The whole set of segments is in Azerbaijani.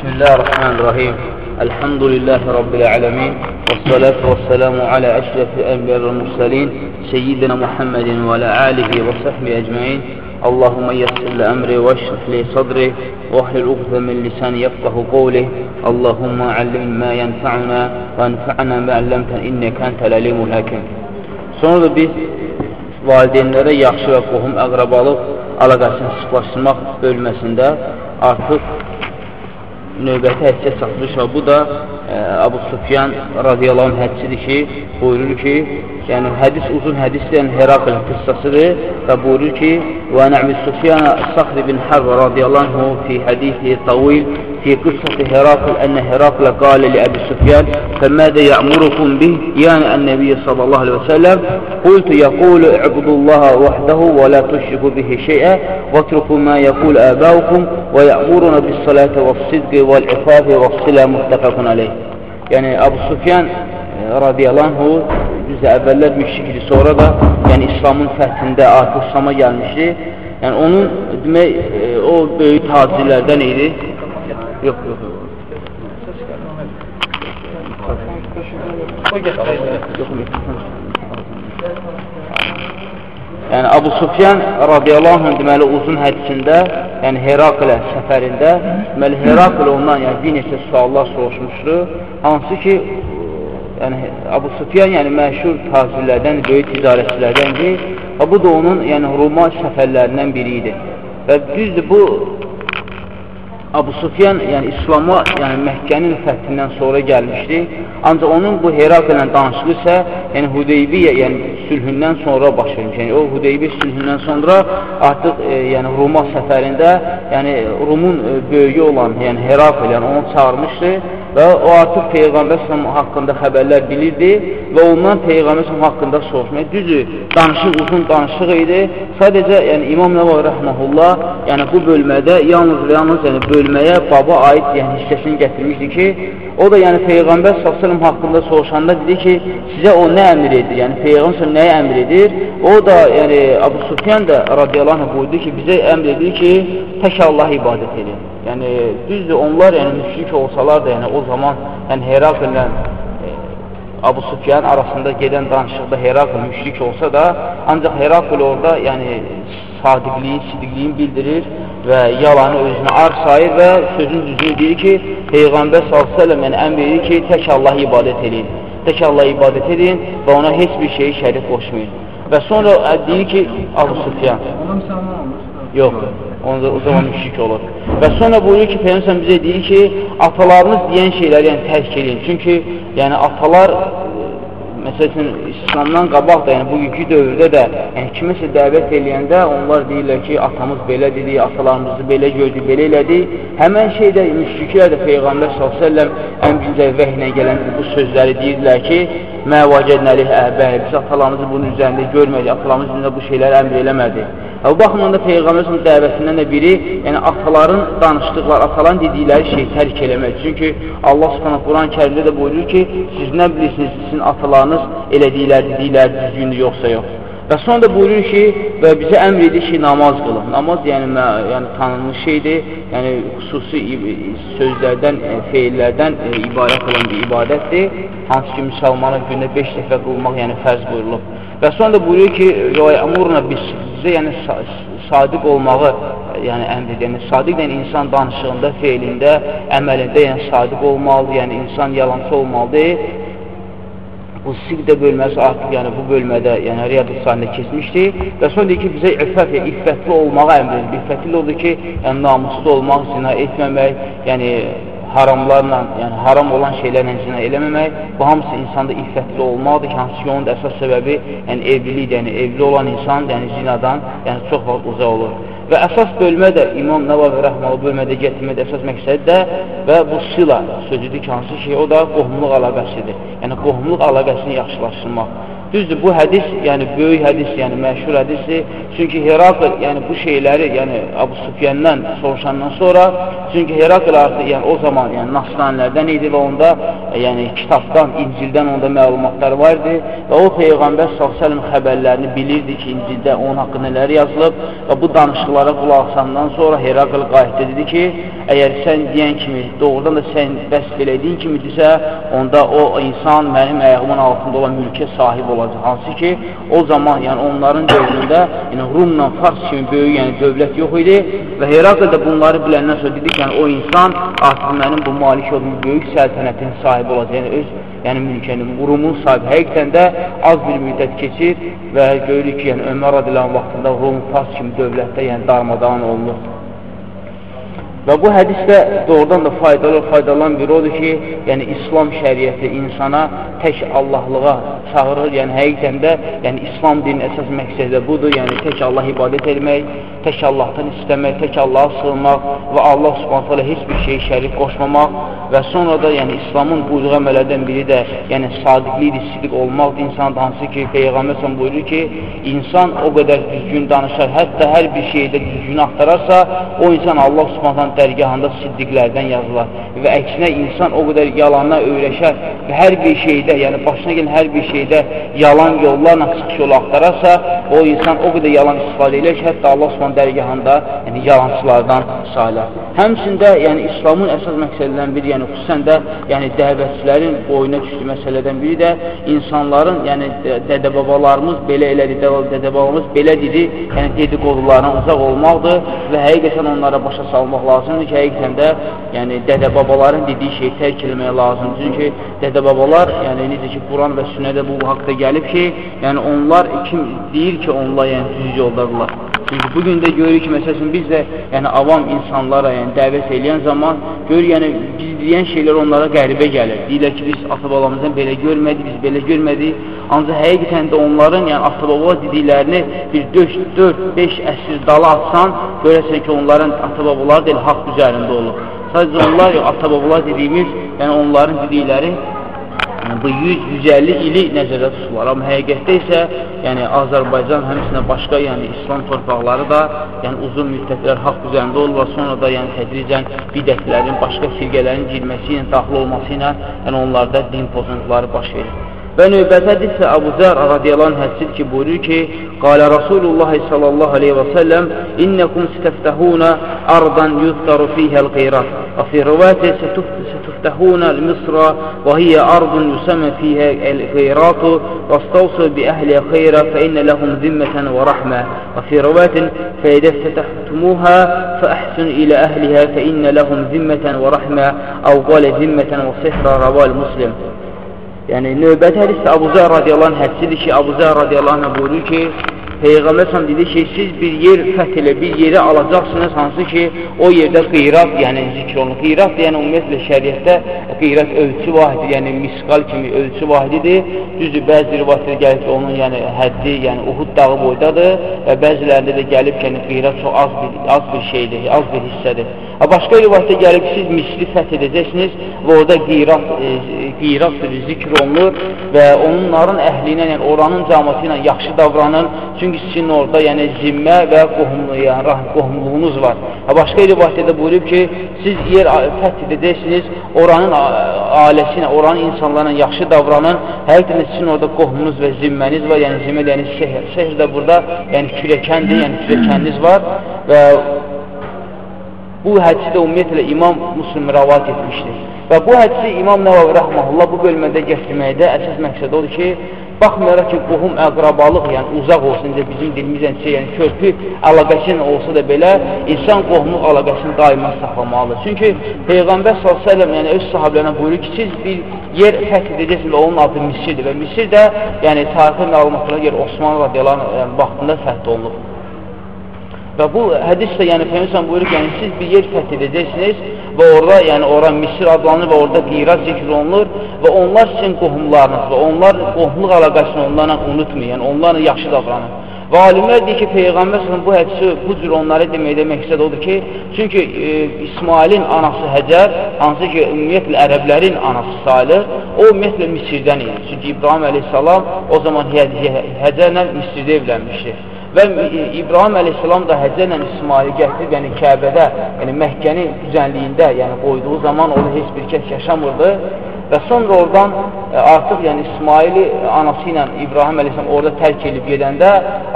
بسم الله الرحمن الرحيم. الحمد لله رب العالمين والصلاة والسلام على أشرف الأنبياء والمرسلين سيدنا محمد وعلى آله وصحبه أجمعين. اللهم يسر لأمري واشرح لي صدري واحلل عقدة من لساني يفقه قولي. اللهم علمنا ما ينفعنا وانفعنا ما علمتنا إنك أنت العليم الحكيم. Sonra da biz valideynlərə yaxşı və qohum əqrabalıq əlaqəsini sıxlaşdırmaq bölməsində artıq növbəti hədsə çatmışıq. Bu da e, Abu Sufyan radiyallahu anh hədsidir ki, buyurur ki, yəni hədis uzun hədisdir, yəni Herakl qıssasıdır və buyurur ki, və Nəbi Sufyan Saxri bin Harb radiyallahu anhu fi hədisi tavil في قصة هرقل أن هرقل قال لأبي سفيان فماذا يأمركم به يعني النبي صلى الله عليه وسلم قلت يقول اعبدوا الله وحده ولا تشركوا به شيئا واتركوا ما يقول آباؤكم ويأمرنا بالصلاة والصدق والعفاف والصلة متفق عليه يعني Abu Sufyan radiyallahu anhu bizə əvvəllər müşrikdir, sonra da yəni İslamın fəthində artıq İslama gəlmişdi. Yəni onun demək o böyük tacirlərdən idi. Yox, yox, yox. Yəni Abu Sufyan radiyallahu anh deməli uzun hədisində, yəni Heraklə səfərində, deməli Herakl ondan yəni bir neçə suallar soruşmuşdu. Hansı ki yəni Abu Sufyan yəni məşhur tacirlərdən, böyük ticarətçilərdəndir. Və bu da onun yəni Roma səfərlərindən biri idi. Və düzdür bu Abu Sufyan yəni İslama, yəni Məkkənin fəthindən sonra gəlmişdi. Ancaq onun bu Herakl ilə danışığı isə yəni Hudeybiyyə, yəni sülhündən sonra baş vermiş. Yəni o Hudeybiyyə sülhündən sonra artıq e, yəni Roma səfərində, yəni Rumun e, böyüyü olan, yəni Herakl, yəni onu çağırmışdı və o artıq Peyğəmbər sallallahu haqqında xəbərlər bilirdi və ondan Peyğəmbər sallallahu haqqında soruşmaya düzdür, danışıq uzun danışıq idi. Sadəcə yəni İmam Nəvavi rəhməhullah yəni bu bölmədə yalnız və yalnız yəni bölməyə baba aid yəni hissəsini gətirmişdi ki, o da yəni Peyğəmbər sallallahu haqqında soruşanda dedi ki, sizə o nə əmr edir? Yəni Peyğəmbər nəyə əmr edir? O da yəni Abu Sufyan da radiyallahu buyurdu ki, bizə əmr edir ki, tək Allah ibadət edin. Yəni düzdür, onlar yəni müşrik olsalar da, yəni o zaman yəni Heraklə e, Abu Sufyan arasında gedən danışıqda Herakl müşrik olsa da, ancaq Herakl orada yəni sadiqliyi, sidiqliyin bildirir və yalanı özünə ar sayır və sözün düzünü deyir ki, Peyğəmbər s.ə.v yəni əmr edir ki, tək Allah ibadət edin, tək Allah ibadət edin və ona heç bir şeyi şərik qoşmayın. Və sonra deyir ki, Abu Sufyan. Ona müsəlman olmuş. Yox, onda o zaman müşrik olur. Və sonra buyurur ki, Peyyəmsən bizə deyir ki, atalarınız deyən şeyləri yəni tərk edin. Çünki yəni atalar məsəl üçün İslamdan qabaq da, yəni bugünkü dövrdə də, yəni kimisə dəvət eləyəndə onlar deyirlər ki, atamız belə dedi, atalarımızı belə gördü, belə elədi. Həmən şeydə müşriklər də Peyğəmbər s.ə.v ən birinci vəhlə gələn bu sözləri deyirlər ki, mə vacədnəli əbəy, biz atalarımızı bunun üzərində görmədik, atalarımız bizə bu şeyləri əmr eləmədi. Bu baxımdan da Peyğəmbər dəvəsindən də biri, yəni ataların danışdıqları, ataların dedikləri şey tərk eləmək. Çünki Allah Subhanahu Quran-Kərimdə də buyurur ki, siz nə bilirsiniz, sizin atalarınız elədiklər, dediklər düzgündür yoxsa yox. Və sonra da buyurur ki, və bizə əmr edir ki, namaz qılın. Namaz yəni, yəni tanınmış şeydir, yəni xüsusi sözlərdən, e, feillərdən e, ibarət olan bir ibadətdir. Hansı ki, müsəlmana gündə 5 dəfə qılmaq yəni fərz buyurulub. Və sonra da buyurur ki, əmuruna biz bizə yəni sadiq olmağı yəni əmr edir. Yəni sadiq yəni insan danışığında, feilində, əməlində yəni sadiq olmalıdır, yəni insan yalancı olmalıdır bu siqdə bölməsi artıq yəni bu bölmədə, yəni Riyad-ı Salihdə keçmişdi və sonra deyir ki, bizə iffət, iffətli olmağa əmr edir. İffətli odur ki, yəni namuslu olmaq, zina etməmək, yəni haramlarla, yəni haram olan şeylərlə zina eləməmək, bu hamısı insanda iffətli olmaqdır ki, hansı ki, onun da əsas səbəbi yəni evlilikdir, yəni evli olan insan yəni zinadan yəni çox vaxt uzaq olur. Və əsas bölmə də İmam Nəvavi Rəhməli bölmədə gətirmədə əsas məqsəd də və bu sila sözüdür ki, hansı şey o da qohumluq əlaqəsidir. Yəni qohumluq əlaqəsini yaxşılaşdırmaq. Düzdür, bu hədis, yəni böyük hədis, yəni məşhur hədisdir. Çünki Herakl, yəni bu şeyləri, yəni Abu Sufyandan soruşandan sonra, çünki Herakl artıq, yəni o zaman, yəni Nasranilərdən idi və onda, yəni kitabdan, İncildən onda məlumatlar var idi və o Peyğəmbər s.ə.v xəbərlərini bilirdi ki, İncildə onun haqqı nələr yazılıb və bu danışıqlara qulaq asandan sonra Herakl qayıtdı dedi ki, əgər sən deyən kimi, doğrudan da sən bəs belədiyin kimidirsə, onda o insan mənim əyağımın altında olan mülkə sahib olacaq olacaq. Hansı ki, o zaman, yəni onların dövründə yəni, Rumla Fars kimi böyük yəni, dövlət yox idi və Herakl da bunları biləndən sonra dedi ki, yəni, o insan artıq mənim bu malik olduğum böyük səltənətin sahibi olacaq. Yəni, öz yəni, mülkənin, Rumun sahibi. Həqiqətən də az bir müddət keçir və görürük ki, yəni, Ömər adilan vaxtında Rum, Fars kimi dövlətdə yəni, darmadan olunur. Və bu hədisdə doğrudan da faydalı faydalanan bir odur ki, yəni İslam şəriəti insana tək Allahlığa çağırır. Yəni həqiqətən də yəni İslam dininin əsas məqsədi də budur. Yəni tək Allah ibadət etmək, tək Allahdan istəmək, tək Allaha sığınmaq və Allah Subhanahu taala heç bir şey şərik qoşmamaq və sonra da yəni İslamın buyruğu əməllərdən biri də yəni sadiqlikdir, sidiq olmaqdır insanda hansı ki Peyğəmbər sən buyurur ki, insan o qədər düzgün danışar, hətta hər bir şeydə düzgün axtararsa, o insan Allah Subhanahu dərgahında siddiqlərdən yazılar. Və əksinə insan o qədər yalanla öyrəşər və hər bir şeydə, yəni başına gələn hər bir şeydə yalan yollarla çıxış yolu axtararsa, o insan o qədər yalan istifadə edir ki, hətta Allah Subhanahu dərgahında yəni yalancılardan sayılar. Həmçində, yəni İslamın əsas məqsədlərindən biri, yəni xüsusən də yəni dəvətçilərin boyuna düşdüyü məsələdən biri də insanların, yəni dədə-babalarımız belə elədi, dədə-babalarımız belə dedi, yəni dedikodularına uzaq olmaqdır və həqiqətən onlara başa salmaq lazımdır lazımdır ki, həqiqətən də yəni, dədə-babaların dediyi şeyi tərk eləmək lazımdır. Çünki dədə-babalar, yəni necə ki, Quran və sünnədə bu haqda gəlib ki, yəni onlar kim deyir ki, onlar yəni düz yoldadırlar. Çünki bugün də görürük ki, məsələn, biz də yəni avam insanlara yəni dəvət eləyən zaman görür, yəni biz deyən şeylər onlara qəribə gəlir. Deyirlər ki, biz ata-balamızdan belə görmədik, biz belə görmədik. Ancaq həqiqətən də onların, yəni ata-baba dediklərini bir 4-5 əsr dala atsan, görəsən ki, onların ata-babaları deyil, haqq üzərində olur. Sadəcə onlar, ata-babalar dediyimiz, yəni onların dedikləri yəni, bu 100-150 ili nəzərdə tutulur. Amma həqiqətdə isə yəni, Azərbaycan həmçinin başqa yəni, İslam torpaqları da yəni, uzun müddətlər haqq üzərində olurlar. Sonra da yəni, tədricən bidətlərin, başqa firqələrin girməsi ilə, daxil olması ilə yəni, onlarda din pozuntuları baş verir. Və növbəti hədissə Abu Zər radiyallahu hədsid ki, buyurur ki, Qalə Rasulullah sallallahu aleyhi və səlləm İnnəkum stəftəhunə ardan yuzqaru fiyhəl qeyrat və fi rivayətə stəftəhunə Misra və hiyə ardun yusamə fiyhə el-qeyratu və stavsu bi əhliyə xeyrə fə innə ləhum zimmətən və rəhmə və fi rivayətin fəidə stəhtumuhə fəəhsun ilə əhliyə fə innə ləhum zimmətən və rəhmə əv qalə zimmətən və sihrə rəval muslim Yəni, növbəti hədisdə Abu Zər radiyallahu anh hədsidir ki, Abu Zər radiyallahu anh buyurur ki, Peyğəmbər səhəm dedi ki, siz bir yer fəth elə, bir yeri alacaqsınız, hansı ki, o yerdə qeyrat, yəni zikr olunur. Qeyrat, yəni ümumiyyətlə şəriətdə qeyrat ölçü vahidi, yəni miskal kimi ölçü vahididir. Düzdür, bəzi rivayətlər gəlir ki, onun yəni həddi, yəni Uhud dağı boydadır və bəzilərində də gəlib ki, yəni qeyrat çox az bir, az bir şeydir, az bir hissədir. Başqa rivayətdə gəlib siz misli fəth edəcəksiniz və orada qeyrat, e, qeyrat zikr olunur və onların əhlinə, yəni oranın cəmatı ilə yaxşı davranın. Çünki sizin orada yəni zimmə və qohumlu, yəni rahim, qohumluğunuz var. Və başqa rivayətdə buyurub ki, siz yer fəth edəcəksiniz, oranın ailəsi ilə, oranın insanlarla yaxşı davranın. Həqiqətən sizin orada qohumunuz və zimməniz var, yəni zimmə yəni şəhər. Şəhər də burada yəni kürəkəndir, yəni kürəkəniniz var və bu hədisi də ümumiyyətlə İmam Müslim rəvat etmişdir. Və bu hədisi İmam Nəvavi rəhməhullah bu bölmədə gətirməkdə əsas məqsəd odur ki, baxmayaraq ki, qohum əqrabalıq, yəni uzaq olsun, necə bizim dilimizlə şey, yəni körpü əlaqəsi olsa da belə, insan qohumluq əlaqəsini daima saxlamalıdır. Çünki Peyğəmbər s.ə.v yəni öz sahabələrinə buyurur ki, siz bir yer fəth edəcəksiniz onun adı Misirdir və Misir də yəni tarixi məlumatlara görə Osmanlı radiyaların yəni, vaxtında fəth olunub. Və bu hədis də yəni Peyğəmbər buyurur ki, yəni siz bir yer fəth edəcəksiniz və orada, yəni ora Misir adlanır və orada qirat zikr olunur və onlar sizin qohumlarınız və onlar qohumluq əlaqəsini onlarla unutmayın, yəni onlarla yaxşı davranın. Və alimlər deyir ki, Peyğəmbər s.ə.v bu hədisi bu cür onlara deməkdə məqsəd odur ki, çünki e, İsmailin anası Həcər, hansı ki, ümumiyyətlə ərəblərin anası sayılır, o ümumiyyətlə Misirdən idi. Çünki İbrahim əleyhissalam o zaman Həcərlə Misirdə evlənmişdir. Və İbrahim əleyhissalam da Həcərlə İsmaili gətirib, yəni Kəbədə, yəni Məkkənin düzənliyində, yəni qoyduğu zaman orada heç bir kəs yaşamırdı. Və sonra oradan e, artıq yəni İsmaili anası ilə İbrahim əleyhissalam orada tərk edib gedəndə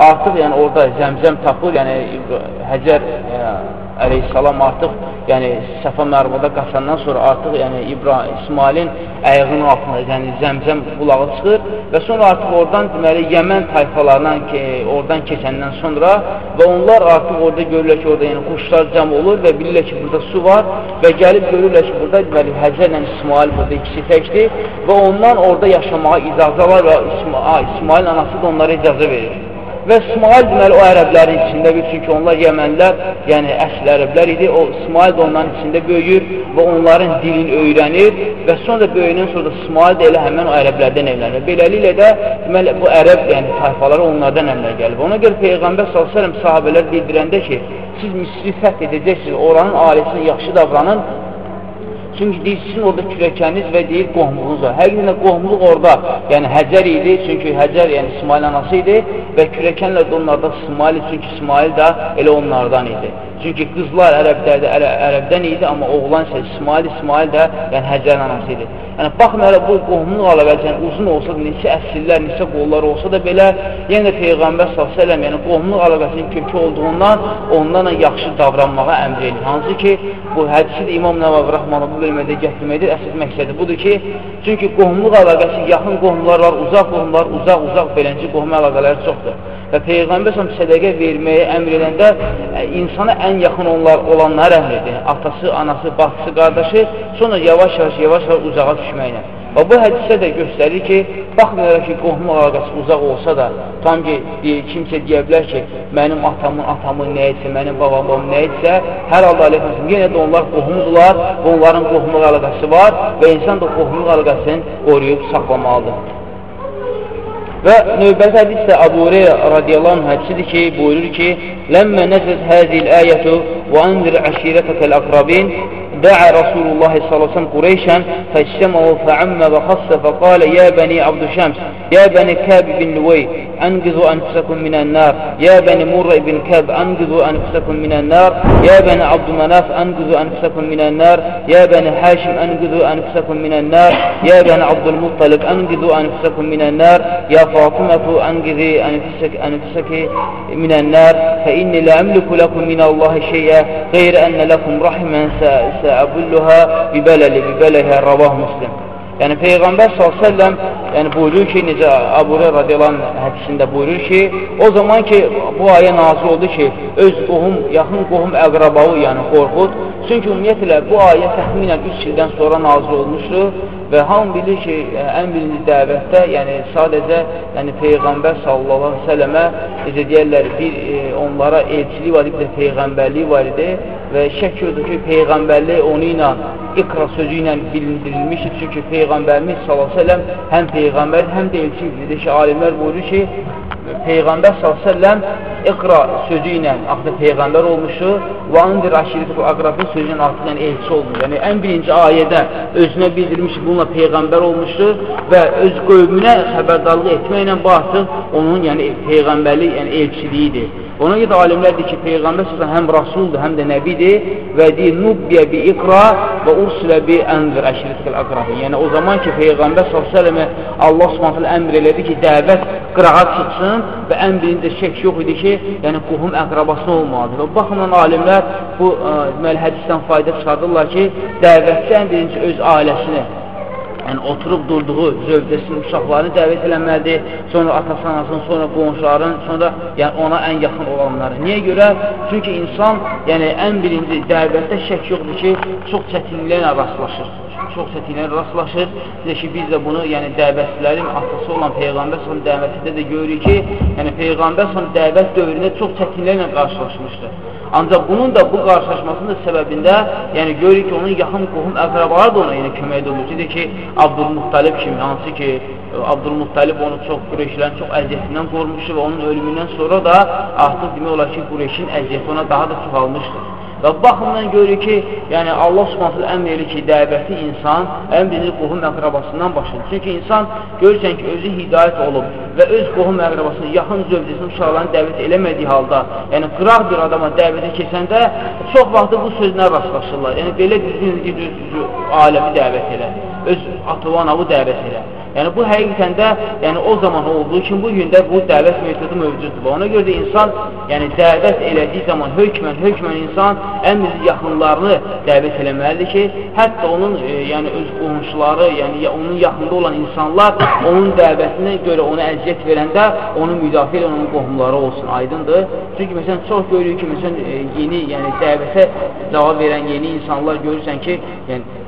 artıq yəni orada zəmzəm tapır, yəni Həcər e, əleyhissalam artıq yəni Səfa Mərvada qaçandan sonra artıq yəni İbrahim İsmailin ayağının altında yəni zəmzəm bulağı çıxır və sonra artıq oradan deməli Yəmən tayfalarından ki, oradan keçəndən sonra və onlar artıq orada görürlər ki, orada yəni quşlar cəm olur və bilirlər ki, burada su var və gəlib görürlər ki, burada deməli Həcərlə İsmail burada ikisi təkdir və ondan orada yaşamağa icazə var və İsmail anası da onlara icazə verir. Və İsmail deməli o ərəblərin içində bir, çünki onlar Yəmənlər, yəni əsl ərəblər idi. O İsmail də onların içində böyüyür və onların dilini öyrənir və sonra böyüyəndən sonra da İsmail də elə həmən o ərəblərdən evlənir. Beləliklə də deməli bu ərəb, yəni tayfaları onlardan əmrə gəlib. Ona görə Peyğəmbər əleyhi sahabelər bildirəndə ki, siz Misri fəth edəcəksiniz, oranın ailəsinə yaxşı davranın, Çünki deyir, sizin orada kürəkəniz və deyir, qohumluğunuz var. Həqiqətən qohumluq orada, yəni Həcər idi, çünki Həcər, yəni İsmail anası idi və kürəkənlər də onlarda İsmail, çünki İsmail də elə onlardan idi. Çünki qızlar ərəblərdə, ərə, ərəbdən idi, amma oğlan isə İsmail, İsmail də yəni Həcərin anası idi. Yəni, baxmayaraq bu qohumluq ələbəti, yəni uzun olsa da, neçə əsillər, neçə qollar olsa da belə, yenə də Peyğəmbər s.ə.v yəni qohumluq əlaqəsinin kökü olduğundan onlarla yaxşı davranmağa əmr edir. Hansı ki, bu hədisi də İmam Nəvavi Rəhmanı bu bölmədə gətirməkdir. Əsas məqsədi budur ki, çünki qohumluq əlaqəsi yaxın qohumlar var, uzaq qohumlar, uzaq-uzaq beləncə qohum əlaqələri çoxdur. Və Peyğəmbər s.ə.v sədəqə verməyə əmr edəndə ə, insana ən yaxın onlar olanlar əmr edir. Atası, anası, bacısı, qardaşı, sonra yavaş-yavaş, yavaş-yavaş uzağa düşməklə. Və bu hədisə də göstərir ki, baxmayaraq ki, qohum əlaqəsi uzaq olsa da, tam ki, kimsə deyə bilər ki, mənim atamın atamı nə etsə, mənim babamın nə etsə, hər halda aleyhissallam, yenə də onlar qohumdular və onların qohumluq əlaqəsi var və insan da qohumluq əlaqəsini qoruyub saxlamalıdır. Və növbəti hədis də Abu Hureyra radiyallahu anh hədisidir ki, buyurur ki, Ləmmə nəzət həzil əyətü və anzir əşirətəkəl əqrabin دعا رسول الله صلى الله عليه وسلم قريشا فاجتمعوا فعم وخص فقال يا بني عبد شمس يا بني كاب بن لوي أنقذوا أنفسكم من النار. يا بني مر بن كاب أنقذوا أنفسكم من النار. يا بني عبد مناف أنقذوا أنفسكم من النار. يا بني حاشم أنقذوا أنفسكم من النار. يا بني عبد المطلب أنقذوا أنفسكم من النار. يا فاطمة أنقذي أنفسك, أنفسك من النار. فإني لا أملك لكم من الله شيئا غير أن لكم رحما əbulluhə bibeləli bibeləhə ravah muslim. Yəni Peyğəmbər s.ə.v yəni buyurur ki, necə Əbure radiyalan hədisində buyurur ki, o zaman ki, bu ayə nazil oldu ki, öz qohum, yaxın qohum əqrabağı, yəni qorxud. Çünki ümumiyyətlə bu ayə təxminən 3 ildən sonra nazil olmuşdur və hamı bilir ki, ən birinci dəvətdə, yəni sadəcə yəni, Peyğəmbər s.ə.və necə deyərlər, bir, e, onlara elçiliyi var idi, bir də Peyğəmbərliyi var idi və şək yoxdur ki, Peyğəmbərlik onu ilə iqra sözü ilə bilindirilmişdir. Çünki Peyğəmbərimiz s.ə.v həm Peyğəmbər, həm də elçi idi ki, alimlər buyurur ki, Peyğəmbər s.ə.v iqra sözü ilə artıq Peyğəmbər olmuşdur və andir aşirət bu aqrabın sözü ilə artıq yəni, elçi olmuş. Yəni, ən birinci ayədə özünə bildirmiş bununla Peyğəmbər olmuşdur və öz qövmünə xəbərdarlıq etməklə bu artıq onun yəni, Peyğəmbərlik, yəni elçiliyidir. Ona görə alimlər deyir ki, Peyğəmbər səsən həm rasuldur, həm də nəbidir və deyir, nubbiyə bi iqra və ursilə bi ənzir əşirətəl əqrabin. Yəni, o zaman ki, Peyğəmbər s.ə.və Allah s.ə.və əmr elədi ki, dəvət qırağa çıxsın və ən birində şək yox idi ki, yəni qohum əqrabası olmalıdır. Və baxımdan alimlər bu ə, hədisdən fayda çıxardırlar ki, dəvətçi birinci öz ailəsini yəni oturub durduğu zövcəsinin uşaqlarını dəvət eləməlidir, sonra atası, anasını, sonra qonşuların, sonra yəni ona ən yaxın olanları. Niyə görə? Çünki insan yəni ən birinci dəvətdə şək yoxdur ki, çox çətinliklərlə rastlaşır. Çox çətinliklərlə rastlaşır. Bizə ki, biz də bunu yəni dəvətçilərin atası olan Peyğəmbər son dəvətində də görürük ki, yəni Peyğəmbər son dəvət dövründə çox çətinliklərlə qarşılaşmışdır. Ancaq bunun da bu qarşılaşmasının da səbəbində, yəni görürük ki, onun yaxın qohum əqrabaları da ona yəni kömək edir. Ki, Abdülmuhtalib kimi, hansı ki, Abdülmuttalib onu çox Qureyşlərin çox əziyyətindən qormuşdu və onun ölümündən sonra da artıq demək olar ki, Qureyşin əziyyəti ona daha da çoxalmışdır. Və baxımdan görür ki, yəni Allah subhanətlə əmr edir ki, dəvəti insan ən birinci qohum əqrabasından başlayır. Çünki insan görürsən ki, özü hidayət olub və öz qohum əqrabasını, yaxın zövcəsinin uşaqlarını dəvət eləmədiyi halda, yəni qıraq bir adama dəvətə keçəndə çox vaxtı bu sözlə rastlaşırlar. Yəni belə düzgün, düzgün aləmi dəvət elə, öz atovanavı dəvət elə. Yəni bu həqiqətən də yəni o zaman olduğu kimi bu gün də bu dəvət metodu mövcuddur. Ona görə də insan yəni dəvət elədiyi zaman hökmən hökmən insan ən yaxınlarını dəvət eləməlidir ki, hətta onun e, yəni öz qonşuları, yəni ya, onun yaxında olan insanlar onun dəvətinə görə ona əziyyət verəndə onu müdafiə edən onun qohumları olsun. Aydındır? Çünki məsələn çox görürük ki, məsələn e, yeni yəni dəvətə cavab verən yeni insanlar görürsən ki, yəni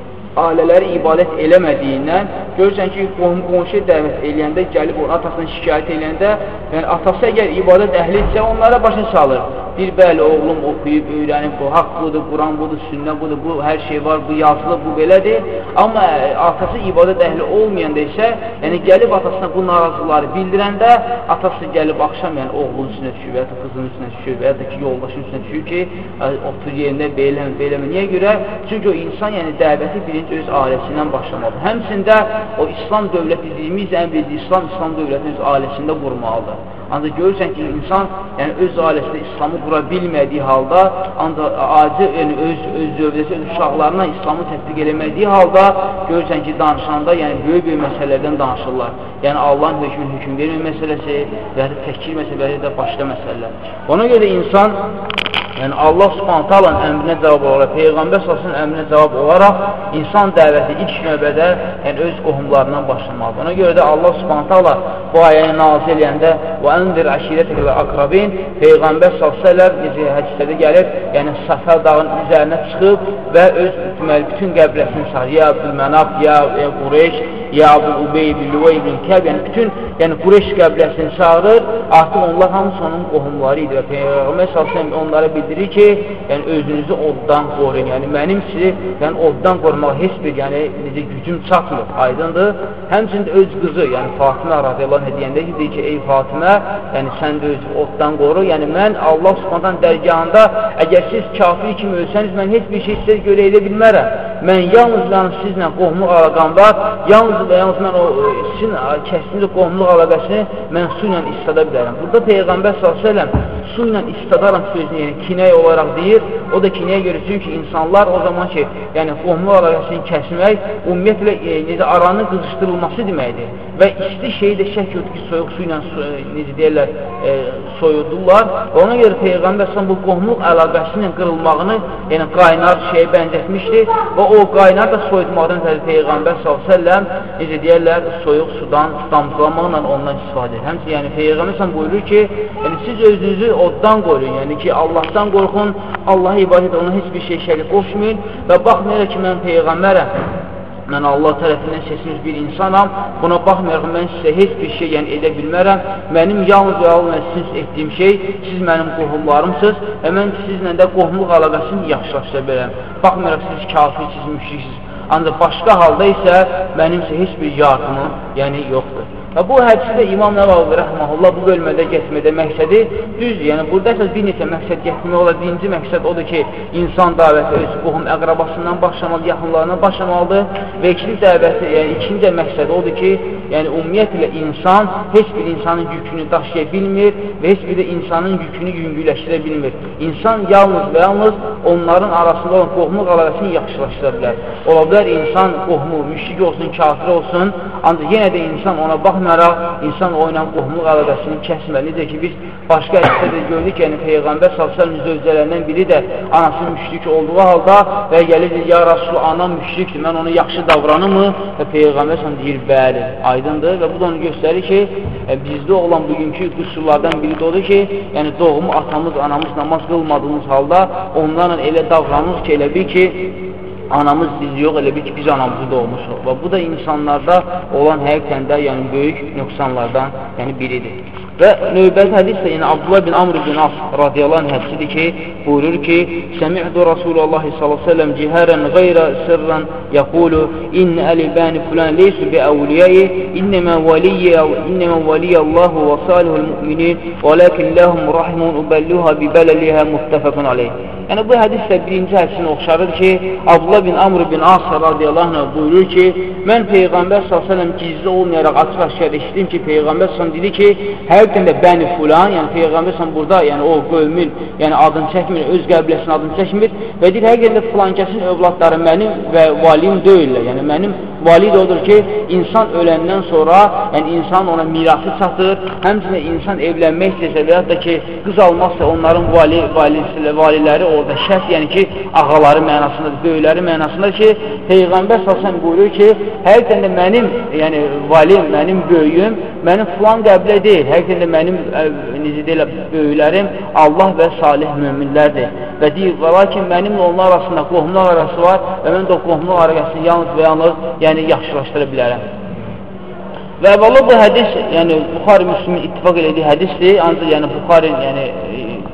ailələri ibadət eləmədiyindən görürsən ki, qonşu dəvət eləyəndə, gəlib onun atasına şikayət eləyəndə, yəni atası əgər ibadət əhlidirsə, onlara başa salır. Bir bəli, oğlum oxuyub, öyrənib, bu haqq budur, Quran budur, sünnə budur, bu hər şey var, bu yazılı, bu belədir. Amma e, atası ibadət əhli olmayanda isə, yəni gəlib atasına bu narazıları bildirəndə, atası gəlib axşam, yəni oğlunun üstünə düşür və ya da qızının üstünə düşür və ya da ki, yoldaşın üstünə düşür ki, otur yerində beləmə, beləmə. Niyə görə? Çünki o insan, yəni dəvəti birinci öz ailəsindən başlamalıdır. Həmçində o İslam dövləti dediyimiz ən bildiyi İslam, İslam dövləti öz ailəsində qurmalıdır. Ancaq görürsən ki, insan yəni öz ailəsində İslamı qura bilmədiyi halda, ancaq acı yəni öz öz zövcəsi, öz uşaqlarına İslamı tətbiq eləmədiyi halda görürsən ki, danışanda yəni böyük-böyük məsələlərdən danışırlar. Yəni Allahın hökmünü hökm vermə məsələsi və ya da təkir məsələləri də başqa məsələlər. Ona görə insan yəni Allah subhanət alanın əmrinə cavab olaraq, Peyğəmbər sasının əmrinə cavab olaraq insan dəvəti ilk növbədə yəni öz qohumlarından başlamalıdır. Ona görə də Allah subhanət ala bu ayəni nazil eləyəndə və əndir əşirətə və akrabin Peyğəmbər s.ə.v necə hədisədə gəlir, yəni Səfər dağın üzərinə çıxıb və öz deməli, bütün qəbrəsini çağır. Ya Abdülmənab, ya Qureyş, ya Abu Ubey ibn Lüvey ibn Kəb, yəni bütün yəni Qureyş qəbiləsini çağırır. Artıq onlar hamısı onun qohumları idi və Peyğəmbər sallallahu onlara bildirir ki, yəni özünüzü oddan qoruyun. Yəni mənim sizi yəni oddan qorumağa heç bir yəni necə gücüm çatmır. Aydındır? Həmçində öz qızı, yəni Fatimə radiyallahu anh deyəndə ki, deyir ki, ey Fatimə, yəni sən də öz oddan qoru. Yəni mən Allah Subhanahu dərgahında əgər siz kafir kimi ölsəniz, mən heç bir şey sizə görə edə bilmərəm. Mən yalnız yəni sizlə qohumluq əlaqam var. Yalnız və yalnız mən o sizin kəsdiyiniz qohumluq əlaqəsini mən su ilə istada bilərəm. Burada Peyğəmbər s.ə.v su ilə istadaram sözünü, yəni kinəyə olaraq deyir. O da kinəyə görə çünki insanlar o zaman ki, yəni qohumluq əlaqəsini kəsmək ümumiyyətlə e, necə aranın qızışdırılması deməkdir. Və isti şeyi də şək yoxdur ki, soyuq su ilə e, necə deyirlər, e, soyudurlar. Və ona görə Peyğəmbər s.ə.v bu qohumluq əlaqəsinin qırılmağını yəni qaynar şeyə bənzətmişdi və o qaynar da soyutmaqdan təzə Peyğəmbər s.ə.v necə deyərlər, soyuq sudan damcılamaqla ondan istifadə edir. Həmçə, yəni Peyğəmbər s.ə.v buyurur ki, yəni siz özünüzü oddan qoruyun, yəni ki, Allahdan qorxun, Allaha ibadət ona heç bir şey şərik qoşmayın və baxmayaraq ki, mən Peyğəmbərəm, mən Allah tərəfindən seçilmiş bir insanam, buna baxmayaraq mən sizə heç bir şey yəni edə bilmərəm, mənim yalnız və yalnız siz etdiyim şey, siz mənim qohumlarımsınız və mən sizlə də qohumluq əlaqəsini yaxşılaşdıra bilərəm. Baxmayaraq siz kafirsiniz, müşriksiniz, ancaq başqa halda isə mənim isə heç bir yardımım yəni yoxdur. Və bu hədisdə İmam Nəvavi rəhməhullah bu bölmədə getmədə məqsədi düzdür. Yəni burada əsas bir neçə məqsəd getmək olar. Birinci məqsəd odur ki, insan dəvəti öz qohum əqrabasından başlamalı, yaxınlarından başlamalıdır. Və ikinci dəvəti, yəni ikinci məqsəd odur ki, yəni ümumiyyətlə insan heç bir insanın yükünü daşıya bilmir və heç bir də insanın yükünü yüngülləşdirə bilmir. İnsan yalnız və yalnız onların arasında olan qohumluq əlaqəsini yaxşılaşdıra bilər. Ola bilər insan qohumu müşrik olsun, kafir olsun, ancaq yenə də insan ona baxmır baxmayaraq insan o ilə qohumluq əlaqəsini kəsməli. Necə ki, biz başqa hissədə gördük, yəni Peyğəmbər s.ə.v zövcələrindən biri də anası müşrik olduğu halda və gəlir, ya Rasul, anam müşrikdir, mən ona yaxşı davranımı? Və Peyğəmbər s.ə.v deyir, bəli, aydındır və bu da onu göstərir ki, e, bizdə olan bugünkü qüsurlardan biri də odur ki, yəni doğumu atamız, anamız namaz qılmadığımız halda onlarla elə davranırıq ki, elə bil ki, anamız biz yox, elə bil ki, biz anamızı doğmuşuq. Və bu da insanlarda olan həqiqətən də yəni, böyük nöqsanlardan yəni, biridir. Və növbəti hədis də yəni Abdullah bin Amr bin As radiyallahu anh hədisidir ki, buyurur ki, Səmi'du Rasulullah s.ə.v cihərən qeyrə sirrən yəqulu İnnə əlibəni filan leysu bi əvliyyəyi İnnəmə valiyyə İnnəmə valiyyə Allahu və salihul müminin və ləkin ləhum rahimun ubəlluha bi bələliyyə muhtəfəqun aleyh. Yəni bu hədis də birinci hədisin oxşarır ki, Abdullah bin Amr bin As radiyallahu anh buyurur ki, mən Peyğəmbər s.ə.v gizli olmayaraq açıq-aşkar eşitdim ki, Peyğəmbər s.ə.v dedi ki, həqiqdən də bəni fulan, yəni Peyğəmbər s.ə.v burada, yəni o qövmün, yəni adını çəkmir, öz qəbiləsinin adını çəkmir və deyir, həqiqdən də filankəsin övladları mənim və valiyim deyirlər, yəni mənim vali də odur ki, insan öləndən sonra, yəni insan ona mirası çatır, həmçinin insan evlənmək istəsə və yaxud da ki, qız almazsa onların vali, valisi, valiləri orada şərt, yəni ki, ağaları mənasındadır, böyükləri mənasındadır ki, Peyğəmbər salsan buyurur ki, həqiqdən də mənim, yəni valim, mənim böyüyüm, mənim filan qəbilə deyil, həqiqdən də mənim, ə, necə deyirlər, böyüklərim Allah və salih müminlərdir. Və deyir, və lakin mənimlə onlar arasında qohumlar arası var və mən də o qohumlar arasını yalnız və yalnız yəni, yaxşılaşdıra bilərəm. Və əvvəla bu hədis, yəni Buxari Müslümin ittifaq elədiyi hədisdir, ancaq yəni Buxarin yəni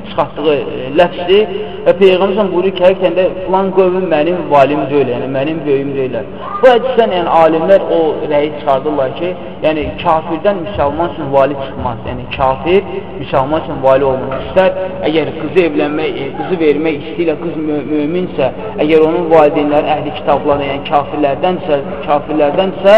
çıxartdığı e, ləfsdir və Peyğəmbər buyurur ki, həqiqətən də filan qövm mənim valim deyil, yəni mənim böyüm deyirlər. Bu hədisdən yəni alimlər o rəyi çıxardırlar ki, yəni kafirdən müsəlman üçün vali çıxmaz. Yəni kafir müsəlman üçün vali olmaz. İstər əgər qızı evlənmək, e, qızı vermək istəyirlər, qız mü möminsə, əgər onun valideynləri əhli kitablarına, yəni kafirlərdənsə, kafirlərdənsə,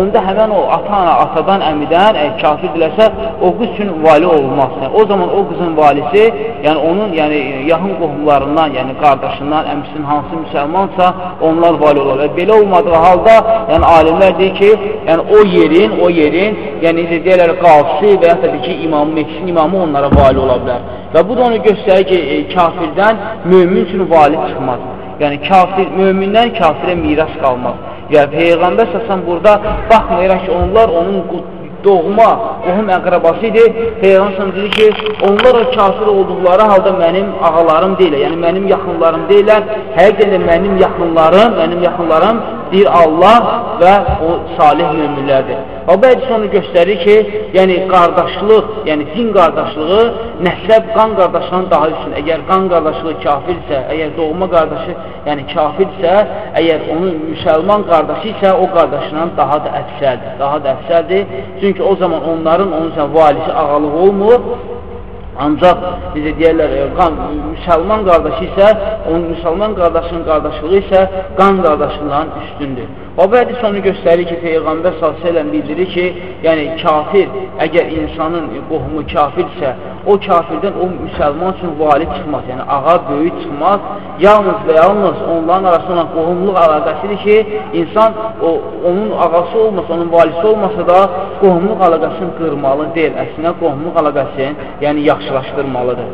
onda həmən o ata-ana, atadan, əmidən, əgər kafir dilərsə, o qız üçün vali olmaz. Yəni, o zaman o qızın valisi yəni onun yəni yaxın qohumlarından, yəni qardaşından, əmsinin hansı müsəlmansa, onlar vali olar. Və belə olmadığı halda, yəni alimlər deyir ki, yəni o yerin, o yerin, yəni necə deyirlər, qalsı və yaxud da ki, imamı, meclisin imamı onlara vali ola bilər. Və bu da onu göstərir ki, e, kafirdən mömin üçün vali çıxmaz. Yəni kafir, mömindən kafirə miras qalmaz. Yəni Peyğəmbər səsən burada baxmayaraq ki, onlar onun doğma, qohum əqrabası idi. Peyğəmbər dedi ki, onlar o kafir olduqları halda mənim ağalarım deyilər, yəni mənim yaxınlarım deyilər. Həqiqətən də mənim yaxınlarım, mənim yaxınlarım deyir Allah və o salih möminlərdir. Və bu hədis onu göstərir ki, yəni qardaşlıq, yəni din qardaşlığı nəsəb qan qardaşlığından daha üstün. Əgər qan qardaşlığı kafirsə, əgər doğma qardaşı, yəni kafirsə, əgər onun müsəlman qardaşı isə o qardaşından daha da əfsəldir. Daha da əfsəldir. Çünki o zaman onların onun üçün valisi ağalıq olmur. Ancaq necə deyərlər, e, qan, müsəlman qardaşı isə, onun müsəlman qardaşının qardaşlığı isə qan qardaşından üstündür. O bu hədis onu göstərir ki, Peyğəmbər s.ə.v bildirir ki, yəni kafir, əgər insanın qohumu kafirsə, o kafirdən o müsəlman üçün vali çıxmaz, yəni ağa böyük çıxmaz. Yalnız və yalnız onların arasında olan qohumluq əlaqəsidir ki, insan o, onun ağası olmasa, onun valisi olmasa da qohumluq əlaqəsini qırmalı deyil. Əslində qohumluq əlaqəsini yəni yaxşılaşdırmalıdır.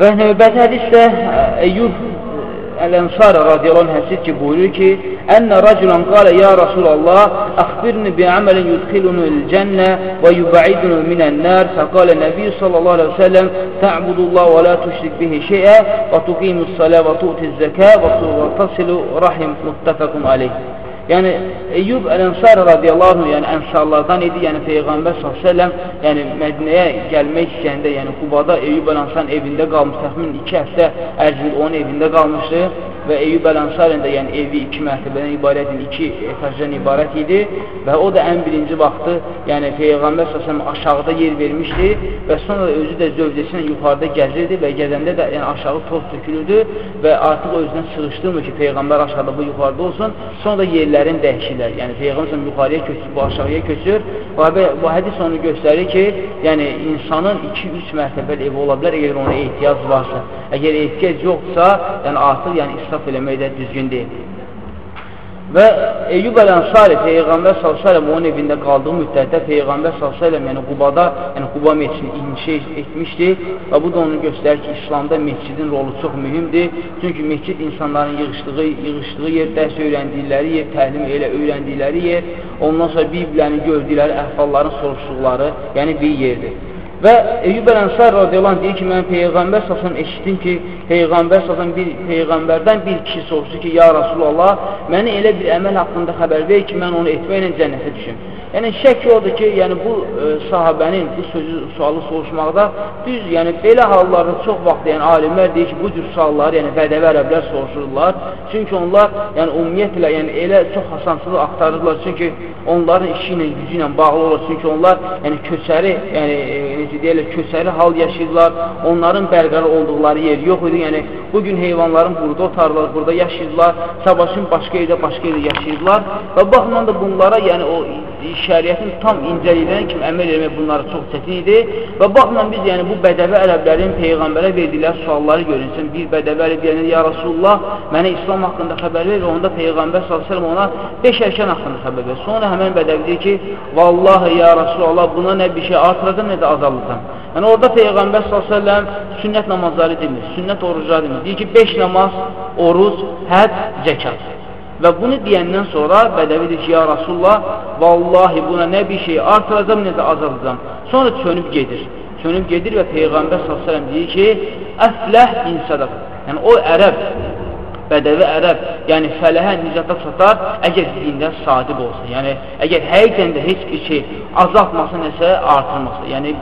Və növbəti hədisdə Əyyub Əl-Ənsar radiyallahu anh hədis ki, buyurur ki, Ənə rəculən qalə, ya Rasulallah, əxbirni bi əməlin yudxilunu il-cənnə və yubəidunu minən-nər, fəqalə Nəbi sallallahu aleyhi və səlləm, tə'budullah və la tuşrik bihi şeyə və tuqimus salə və tu'tiz zəkə və tasilu rahim muttəfəqun aleyh. Yəni Eyyub Əl-Ənsar radiyallahu anh, yəni ənsarlardan idi, yəni Peyğəmbər s.ə.v yəni Mədinəyə gəlmək istəyəndə, yəni Qubada Eyyub Əl-Ənsarın evində qalmış, təxmin 2 həftə ərzində onun evində qalmışdı və Eyyub Əl-Ənsarın da yəni evi 2 mərtəbədən ibarət idi, 2 etajdan ibarət idi və o da ən birinci vaxtı, yəni Peyğəmbər s.ə.v aşağıda yer vermişdi və sonra özü də zövcəsinə yuxarıda gəzirdi və gəzəndə də yəni aşağı toz tökülürdü və artıq özünə sığışdırmır ki, Peyğəmbər aşağıda bu yuxarıda olsun, sonra da yerlər yerlərin dəyişirlər. Yəni Peyğəmbər yuxarıya köçür, bu aşağıya köçür. Və bu hədis onu göstərir ki, yəni insanın 2-3 mərtəbəli evi ola bilər, əgər ona ehtiyac varsa. Əgər ehtiyac yoxsa, yəni artıq yəni israf eləmək də düzgün deyil. Və Eyyub Əl-Ənsari Peyğəmbər s.ə.v onun evində qaldığı müddətdə Peyğəmbər s.ə.v yəni Qubada, yəni Quba meçidini inşa etmişdi və bu da onu göstərir ki, İslamda meçidin rolu çox mühümdir. Çünki meçid insanların yığışdığı, yığışdığı yer, dərs öyrəndikləri yer, təlim elə öyrəndikləri yer, ondan sonra bir-birlərini gördükləri əhvalların soruşduqları, yəni bir yerdir. Və Eyyub Ələnsar radiyallahu deyir ki, mən Peyğəmbər səsəm eşitdim ki, Peyğəmbər səsəm bir Peyğəmbərdən bir kişi soruşdu ki, ya Rasulallah, məni elə bir əməl haqqında xəbər ver ki, mən onu etməklə cənnətə düşüm. Yəni, şək odur ki, yəni bu e, sahabənin bu sözü, sualı soruşmaqda düz, yəni belə hallarda çox vaxt yəni, alimlər deyir ki, bu cür sualları yəni, bədəvi ərəblər soruşurlar. Çünki onlar yəni, ümumiyyətlə yəni, elə çox hasansılıq axtarırlar. Çünki onların işi ilə, gücü ilə bağlı olur. Çünki onlar yəni, köçəri, yəni, e, necə deyirlər, köçəri hal yaşayırlar, onların bərqərar olduqları yer yox idi. Yəni, bugün heyvanların burada otarlar, burada yaşayırlar, sabahın başqa yerdə, başqa yerdə yaşayırlar və baxımdan da bunlara, yəni o şəriətin tam incəliyinə kimi əməl etmək bunlara çox çətin idi və baxımdan biz, yəni bu bədəvi ərəblərin Peyğəmbərə verdikləri sualları görünsün. Bir bədəvi ərəb deyəndə, ya Rasulullah, mənə İslam haqqında xəbər ver və onda Peyğəmbər s.ə.v ona 5 ərkən haqqında xəbər ver. Sonra həmən bədəvi deyir ki, vallahi ya Rasulullah, buna nə bir şey artıracam, nə də azalacam. Yəni orada Peyğəmbər s.ə.v sünnət namazları demir, sünnət orucları demir. Deyir ki, 5 namaz, oruc, həd, zəkat. Və bunu deyəndən sonra bədəvi deyir ki, ya Rasulullah, vallahi buna nə bir şey artıracam, nə də azalacam. Sonra çönüb gedir. Çönüb gedir və Peyğəmbər s.ə.v deyir ki, əfləh insadaq. Yəni o ərəb, bədəvi ərəb, yəni fələhə nicata çatar, əgər dində sadiq olsa. Yəni, əgər həqiqdən də heç bir şey azaltmasa, nəsə artırmasa. Yəni,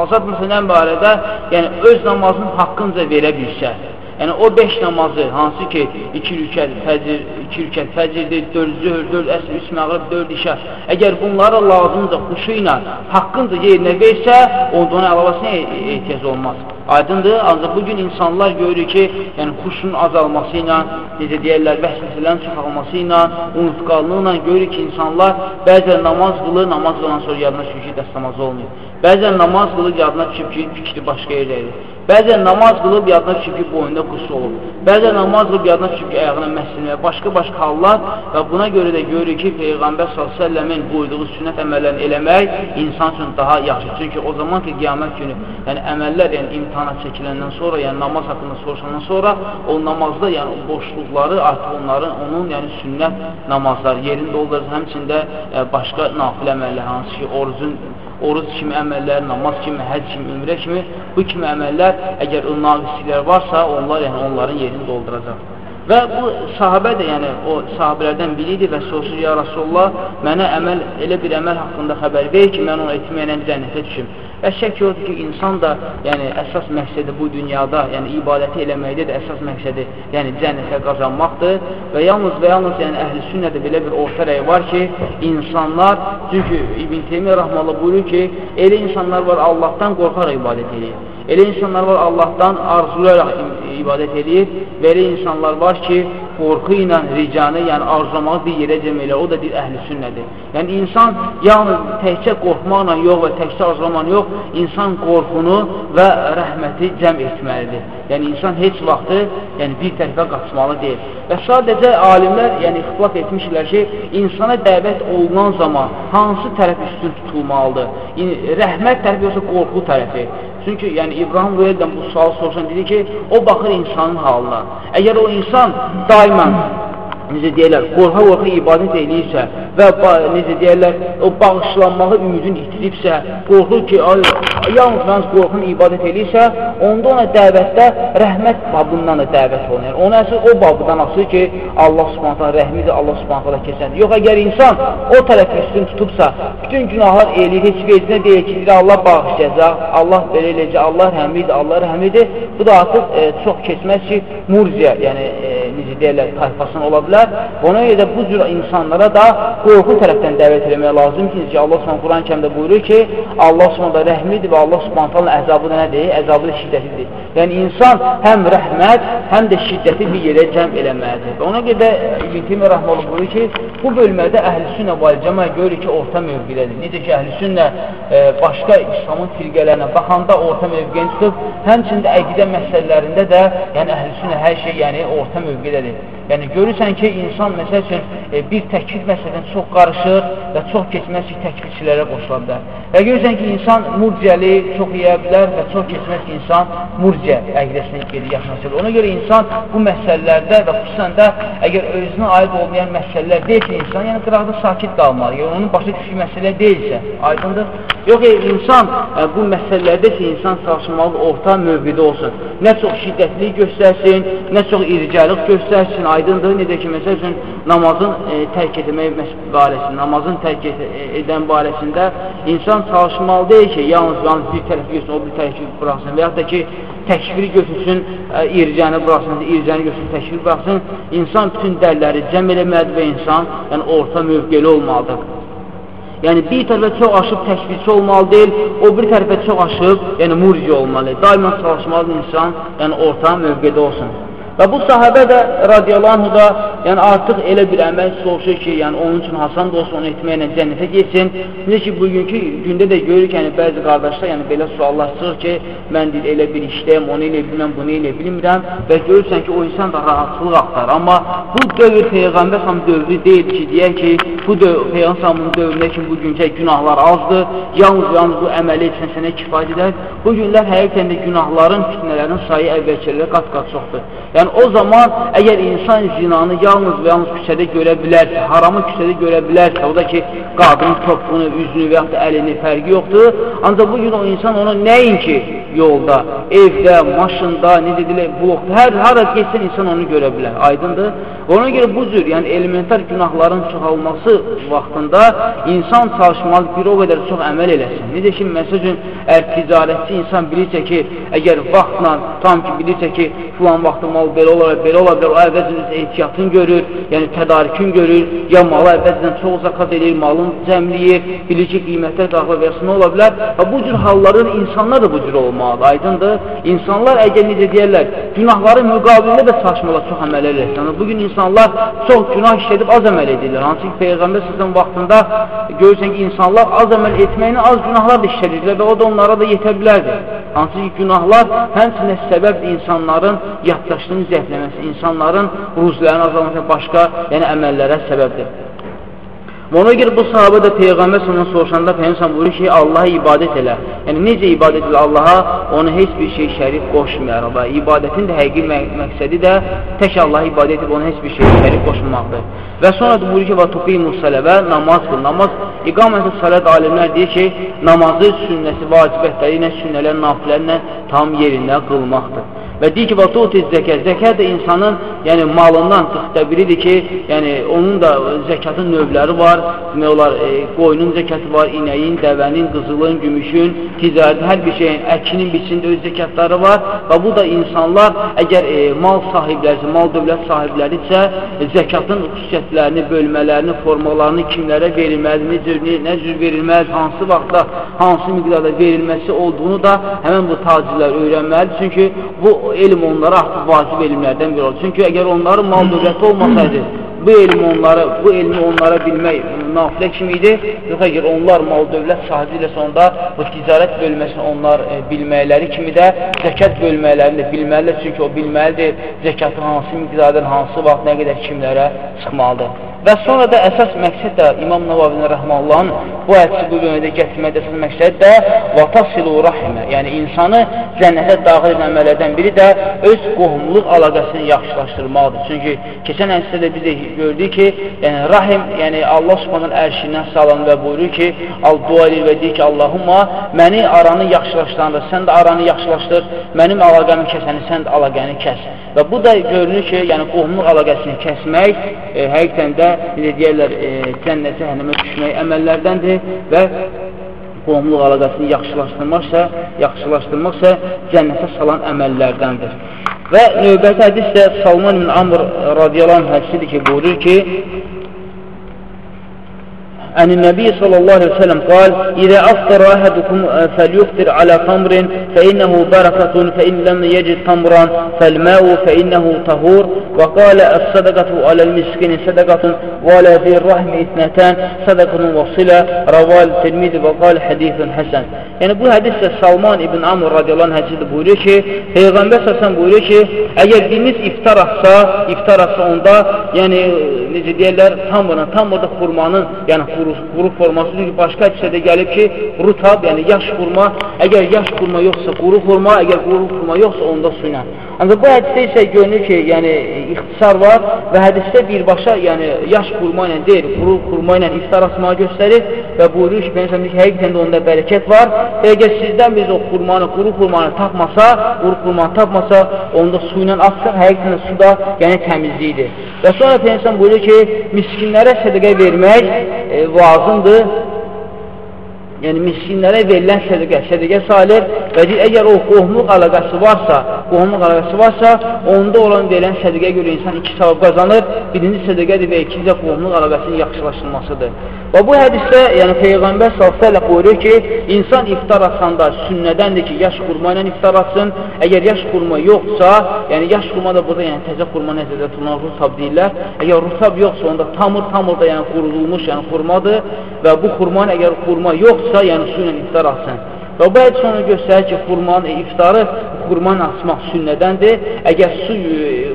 azaltmasa nə barədə, yəni öz namazın haqqınca verə bilsə. Yəni o 5 namazı, hansı ki 2 rükət fəcr, 2 rükət fəcrdir, 4 zöhr, 4 əsr, 3 məğrib, 4 işə. Əgər bunlara lazımca xuşu ilə haqqınca yerinə versə, onda ona əlavəsinə ehtiyac olmaz. Aydındır, ancaq bugün insanlar görür ki, yəni xuşun azalması ilə, necə deyərlər, vəhsəsilərin çoxalması ilə, unutqanlığı ilə görür ki, insanlar bəzən namaz qılır, namaz qılan sonra yadına düşür ki, dəst namazı olmuyor. Bəzən namaz qılır, yadına düşür ki, fikri başqa yerdədir. Bəzən namaz qılıb yadına düşür ki, boyunda qüsur olub. Bəzən namaz qılıb yadına düşür ki, ayağına məsələ, başqa-başqa hallar və buna görə də görür ki, Peyğəmbər s.ə.v-in buyurduğu sünnət əməllərini eləmək insan üçün daha yaxşı. Çünki o zaman ki, qiyamət günü, yəni əməllər, yəni imtihana çəkiləndən sonra, yəni namaz haqqında soruşandan sonra, o namazda, yəni boşluqları artıq onların, onun, yəni sünnət namazları yerində doldurur. Həmçində e, başqa nafilə əməllər, hansı ki, orucun oruc kimi əməllər, namaz kimi, həc kimi, ümrə kimi bu kimi əməllər, əgər naqisliklər varsa, onlar yəni onların yerini dolduracaq. Və bu sahabə də, yəni o sahabələrdən biri idi və soruşur, ya Rasulullah, mənə əməl, elə bir əməl haqqında xəbər ver ki, mən onu etməyənə cənnətə düşüm. Və şək yoxdur ki, insan da, yəni əsas məqsədi bu dünyada, yəni ibadəti eləməkdə də əsas məqsədi, yəni cənnətə qazanmaqdır və yalnız və yalnız yəni əhl-i sünnədə belə bir orta rəy var ki, insanlar, çünki İbn Teymiyyə Rəhmalı buyurur ki, elə insanlar var Allahdan qorxaraq ibadət edir. Elə insanlar var Allahdan arzulayaraq ibadət edir və elə insanlar var ki, qorxu ilə ricanı, yəni arzulamağı bir yerə elə, o da bir əhl-i sünnədir. Yəni insan yalnız təkcə qorxmaqla yox və təkcə arzulamaqla yox, insan qorxunu və rəhməti cəm etməlidir. Yəni insan heç vaxtı yəni, bir tərəfə qaçmalı deyil. Və sadəcə alimlər yəni, ixtilaf etmişlər ki, insana dəvət olunan zaman hansı tərəf üstün tutulmalıdır? Yəni, rəhmət tərəfi yoxsa qorxu tərəfi? Çünki yəni İbrahim Rüyəldən bu sual sorsan dedi ki, o baxır insanın halına. Əgər o insan daimən necə deyərlər, qorxa-qorxa ibadət eləyirsə və necə deyərlər, o bağışlanmağı ümidini itiribsə, qorxur ki, yalnız yalnız qorxun ibadət eləyirsə, onda ona dəvətdə rəhmət babından da dəvət olunur. Ona əsas o babından asır ki, Allah subhanətə rəhmidir, Allah subhanətə keçəndir. Yox, əgər insan o tərəfi üstün tutubsa, bütün günahlar eləyir, heç vecinə deyir ki, Allah bağışlayacaq, Allah belə eləyəcək, Allah rəhmidir, Allah rəhmidir. Bu da artıq e, çox keçməz ki, murziyə, yəni e, necə deyərlər, tayfasına ola bilər. Ona görə də bu cür insanlara da qorxu tərəfdən dəvət eləmək lazımdır ki, Allah Subhanahu Quran kəmdə buyurur ki, Allah Subhanahu rəhmidir və Allah Subhanahu əzabı da nədir? Əzabı da şiddətlidir. Yəni insan həm rəhmət, həm də şiddəti bir yerə cəm eləməlidir. Və ona görə də İbn Teymiyyə rəhməhullah buyurur ki, bu bölmədə əhl-sünnə və cəmaə görür ki, orta mövqidədir. Necə ki, əhl-sünnə e, başqa İslamın firqələrinə baxanda orta mövqini tutub, həmçində əqidə məsələlərində də, yəni əhl-sünnə hər şey yəni orta mövqidədir. Yəni görürsən ki, insan məsəl üçün e, bir təkfir məsələdən çox qarışır və çox keçməz ki, təkfirçilərə qoşula bilər. Və görürsən ki, insan murciyəli çox yeyə bilər və çox keçməz ki, insan murciyə əqidəsinə gedir, yaxınlaşır. Ona görə insan bu məsələlərdə və xüsusən də əgər özünə aid olmayan məsələlər deyilsə insan, yəni qıraqda sakit qalmalı. Yəni onun başa düşdüyü məsələ deyilsə, aydındır. Yox, e, insan ə, bu məsələlərdə isə insan çalışmalı orta mövqedə olsun. Nə çox şiddətli göstərsin, nə çox iricəlik göstərsin, aydındır. Necə ki, məsəl üçün, namazın e, tərk etmək barəsində, namazın tərk et edən barəsində insan çalışmalı deyil ki, yalnız, yalnız bir tərəf görsün, o bir tərəfi buraxsın və yaxud da ki, təkviri götürsün, ə, ircəni buraxsın, ircəni götürsün, təkviri buraxsın. İnsan bütün dəlləri cəm eləməlidir və insan yəni, orta mövqeli olmalıdır. Yəni, bir tərəfə çox aşıb təkvirçi olmalı deyil, o bir tərəfə çox aşıb, yəni murci olmalı. Daima çalışmalıdır insan, yəni orta mövqedə olsun. Və bu sahabə də radiyallahu da yəni artıq elə bir əməl soruşur ki, yəni onun üçün Hasan da olsun, onu etməklə cənnətə geçsin. Necə ki, bugünkü gündə də görürük, yəni bəzi qardaşlar yəni belə suallar çıxır ki, mən deyil, elə bir işləyəm, onu elə bilməm, bunu elə bilmirəm və görürsən ki, o insan da rahatlıq axtar. Amma bu dövr Peyğəmbər sam dövrü deyil ki, deyək ki, bu Peyğəmbər samın dövründə ki, bugünkə günahlar azdır, yalnız, yalnız bu əməli etsən sənə kifayət edər. Bu günlər həqiqətən də günahların, fitnələrin sayı əvvəlkilərlə qat-qat çoxdur. Yəni, Yəni o zaman əgər insan zinanı yalnız və yalnız küçədə görə bilərsə, haramı küçədə görə bilərsə, o da ki, qadının topuğunu, üzünü və yaxud da əlini fərqi yoxdur. Ancaq bugün o insan onu nəinki yolda, evdə, maşında, necə deyilə, blokda, hər hara geçsən insan onu görə bilər. Aydındır? Ona görə bu cür, yəni elementar günahların çoxalması vaxtında insan çalışmalı bir o qədər çox əməl eləsin. Necə ki, məsəl üçün, əgər ticarətçi insan bilirsə ki, əgər vaxtla, tam ki, bilirsə ki, filan vaxtı mal belə olar, belə ola bilər, o əvvəlcə ehtiyatını görür, yəni tədarikini görür, ya malı əvvəlcədən çox zakat edir, malın cəmliyir, bilir ki, qiymətlər daxil və nə ola bilər və bu cür halların insanlar da bu cür olmalıdır, aydındır. İnsanlar əgər necə deyərlər, günahların müqabilində də saçmalar çox əməl edirlər. Bugün insanlar çox günah işlədib az əməl edirlər. Hansı ki, Peyğəmbər sizin vaxtında görürsən ki, insanlar az əməl etməyini az günahlar da işlədirlər və o da onlara da yetə bilərdir. Hansı ki, günahlar həmçinin səbəb insanların yaddaşlığını zəifləməsi, insanların ruzlərini azalması başqa yəni əməllərə səbəbdir. Ona görə bu sahabə də Peyğəmbər sallallahu soruşanda Peyğəmbər buyurur ki, Allaha ibadət elə. Yəni necə ibadət elə Allaha? Ona heç bir şey şərik qoşmayaraq. İbadətin də həqiqi mək məqsədi də tək Allaha ibadət edib ona heç bir şey şərik qoşmamaqdır. Və sonra da buyurur ki, və tuqimus saləvə namaz qıl. Namaz iqamət salat alimlər deyir ki, namazı sünnəsi, vacibətləri ilə, sünnələr, nafilərlə tam yerində qılmaqdır. Və deyir ki, və tuğtiz zəkət. Zəkət də insanın yəni, malından çıxda biridir ki, yəni, onun da zəkatın növləri var. Demək olar, e, qoyunun zəkəti var, inəyin, dəvənin, qızılın, gümüşün, ticarət, hər bir şeyin, əkinin, biçində öz zəkatları var. Və bu da insanlar, əgər e, mal sahibləri, mal dövlət sahibləridirsə, e, zəkatın xüsusiyyətlərini, bölmələrini, formalarını kimlərə verilməli, cür, nə cür verilməli, hansı vaxtda, hansı miqdarda verilməsi olduğunu da həmən bu tacirlər öyrənməlidir. Çünki bu elm onlara artıq vacib elmlərdən biri olur. Çünki əgər onların mal dövləti olmasaydı, bu elm onları, bu elmi onlara bilmək nafilə kimi idi. Yox, əgər onlar mal dövlət sahibi ilə sonda bu ticarət bölməsini onlar e, bilməkləri kimi də zəkat bölməklərini də bilməlidir. Çünki o bilməlidir zəkatın hansı miqdardan, hansı vaxt, nə qədər kimlərə çıxmalıdır. Və sonra da əsas məqsəd də İmam Navavinin Rəhməllahın bu hədisi bu bölmədə gətirməkdə əsas məqsəd də vatasilu rahimə, yəni insanı cənnətə daxil edən əməllərdən biri də öz qohumluq əlaqəsini yaxşılaşdırmaqdır. Çünki keçən hədisdə biz də gördük ki, yəni rahim, yəni Allah Subhanahu ərşindən salan və buyurur ki, al dua edir və deyir ki, Allahumma məni aranı yaxşılaşdırandır, sən də aranı yaxşılaşdır, mənim əlaqəmi kəsəni sən də əlaqəni kəs. Və bu da görünür ki, yəni qohumluq əlaqəsini kəsmək e, həqiqətən də necə deyərlər, e, cənnət cəhənnəmə düşmək əməllərdəndir və qohumluq əlaqəsini yaxşılaşdırmaqsa, yaxşılaşdırmaqsa cənnətə salan əməllərdəndir. Və növbəti hədis də Salman bin Amr radiyalan hədisidir ki, buyurur ki, عن النبي صلى الله عليه وسلم قال إذا أفطر أحدكم آه، فليفطر على طمر فإنه بركة فإن لم يجد طمرا فالماء فإنه طهور. وقال الصدقة على المسكين صدقة ولا ذي الرحم إثنتان صدقة وصلة. رواه تلميذ وقال حديث حسن. يعني bu hadisdə Salman ibn Amr radiyallahu anh həzidi buyuruyor ki, Peyğəmbər səsən buyuruyor ki, əgər biriniz iftar atsa, iftar atsa onda, yəni necə deyirlər, tam buna, tam orada xurmanın, yəni quru forması, çünki başqa hədisədə gəlib ki, rutab, yəni yaş xurma, əgər yaş xurma yoxsa quru xurma, əgər quru xurma yoxsa onda su ilə. Ancaq bu hədisdə isə görünür ki, yəni ixtisar var və hədisdə birbaşa, yəni yaş xurma ilə deyil, quru xurma ilə iftar asmağı göstərir və buyurur ki, Peygəmbər ki, həqiqətən də onda bərəkət var. Əgər sizdən biz o xurmanı, quru xurmanı tapmasa, quru xurmanı tapmasa, onda su ilə açsın, həqiqətən su da yəni təmizliyidir. Və sonra Peygəmbər buyurur ki, miskinlərə sədəqə vermək e, lazımdır yəni miskinlərə verilən sədəqə, sədəqə sayılır və deyir, əgər o qohumluq əlaqəsi varsa, qohumluq əlaqəsi varsa, onda olan verilən sədəqə görə insan iki savab qazanır. Birinci sədəqədir və ikinci qohumluq əlaqəsinin yaxşılaşılmasıdır. Və bu hədisdə, yəni Peyğəmbər s.ə.v buyurur ki, insan iftar atsanda sünnədəndir ki, yaş xurma ilə iftar atsın. Əgər yaş xurma yoxsa, yəni yaş xurma da burada yəni təzə xurma nəzərdə tutulan rutab deyirlər. Əgər rutab yoxsa, onda tamır tamır da yəni qurulmuş, yəni xurmadır və bu xurmanın əgər xurma yoxsa, yəni su ilə iftar atsın. Və bu hədis onu göstərir ki, xurmanın iftarı xurmanı açmaq sünnədəndir. Əgər su,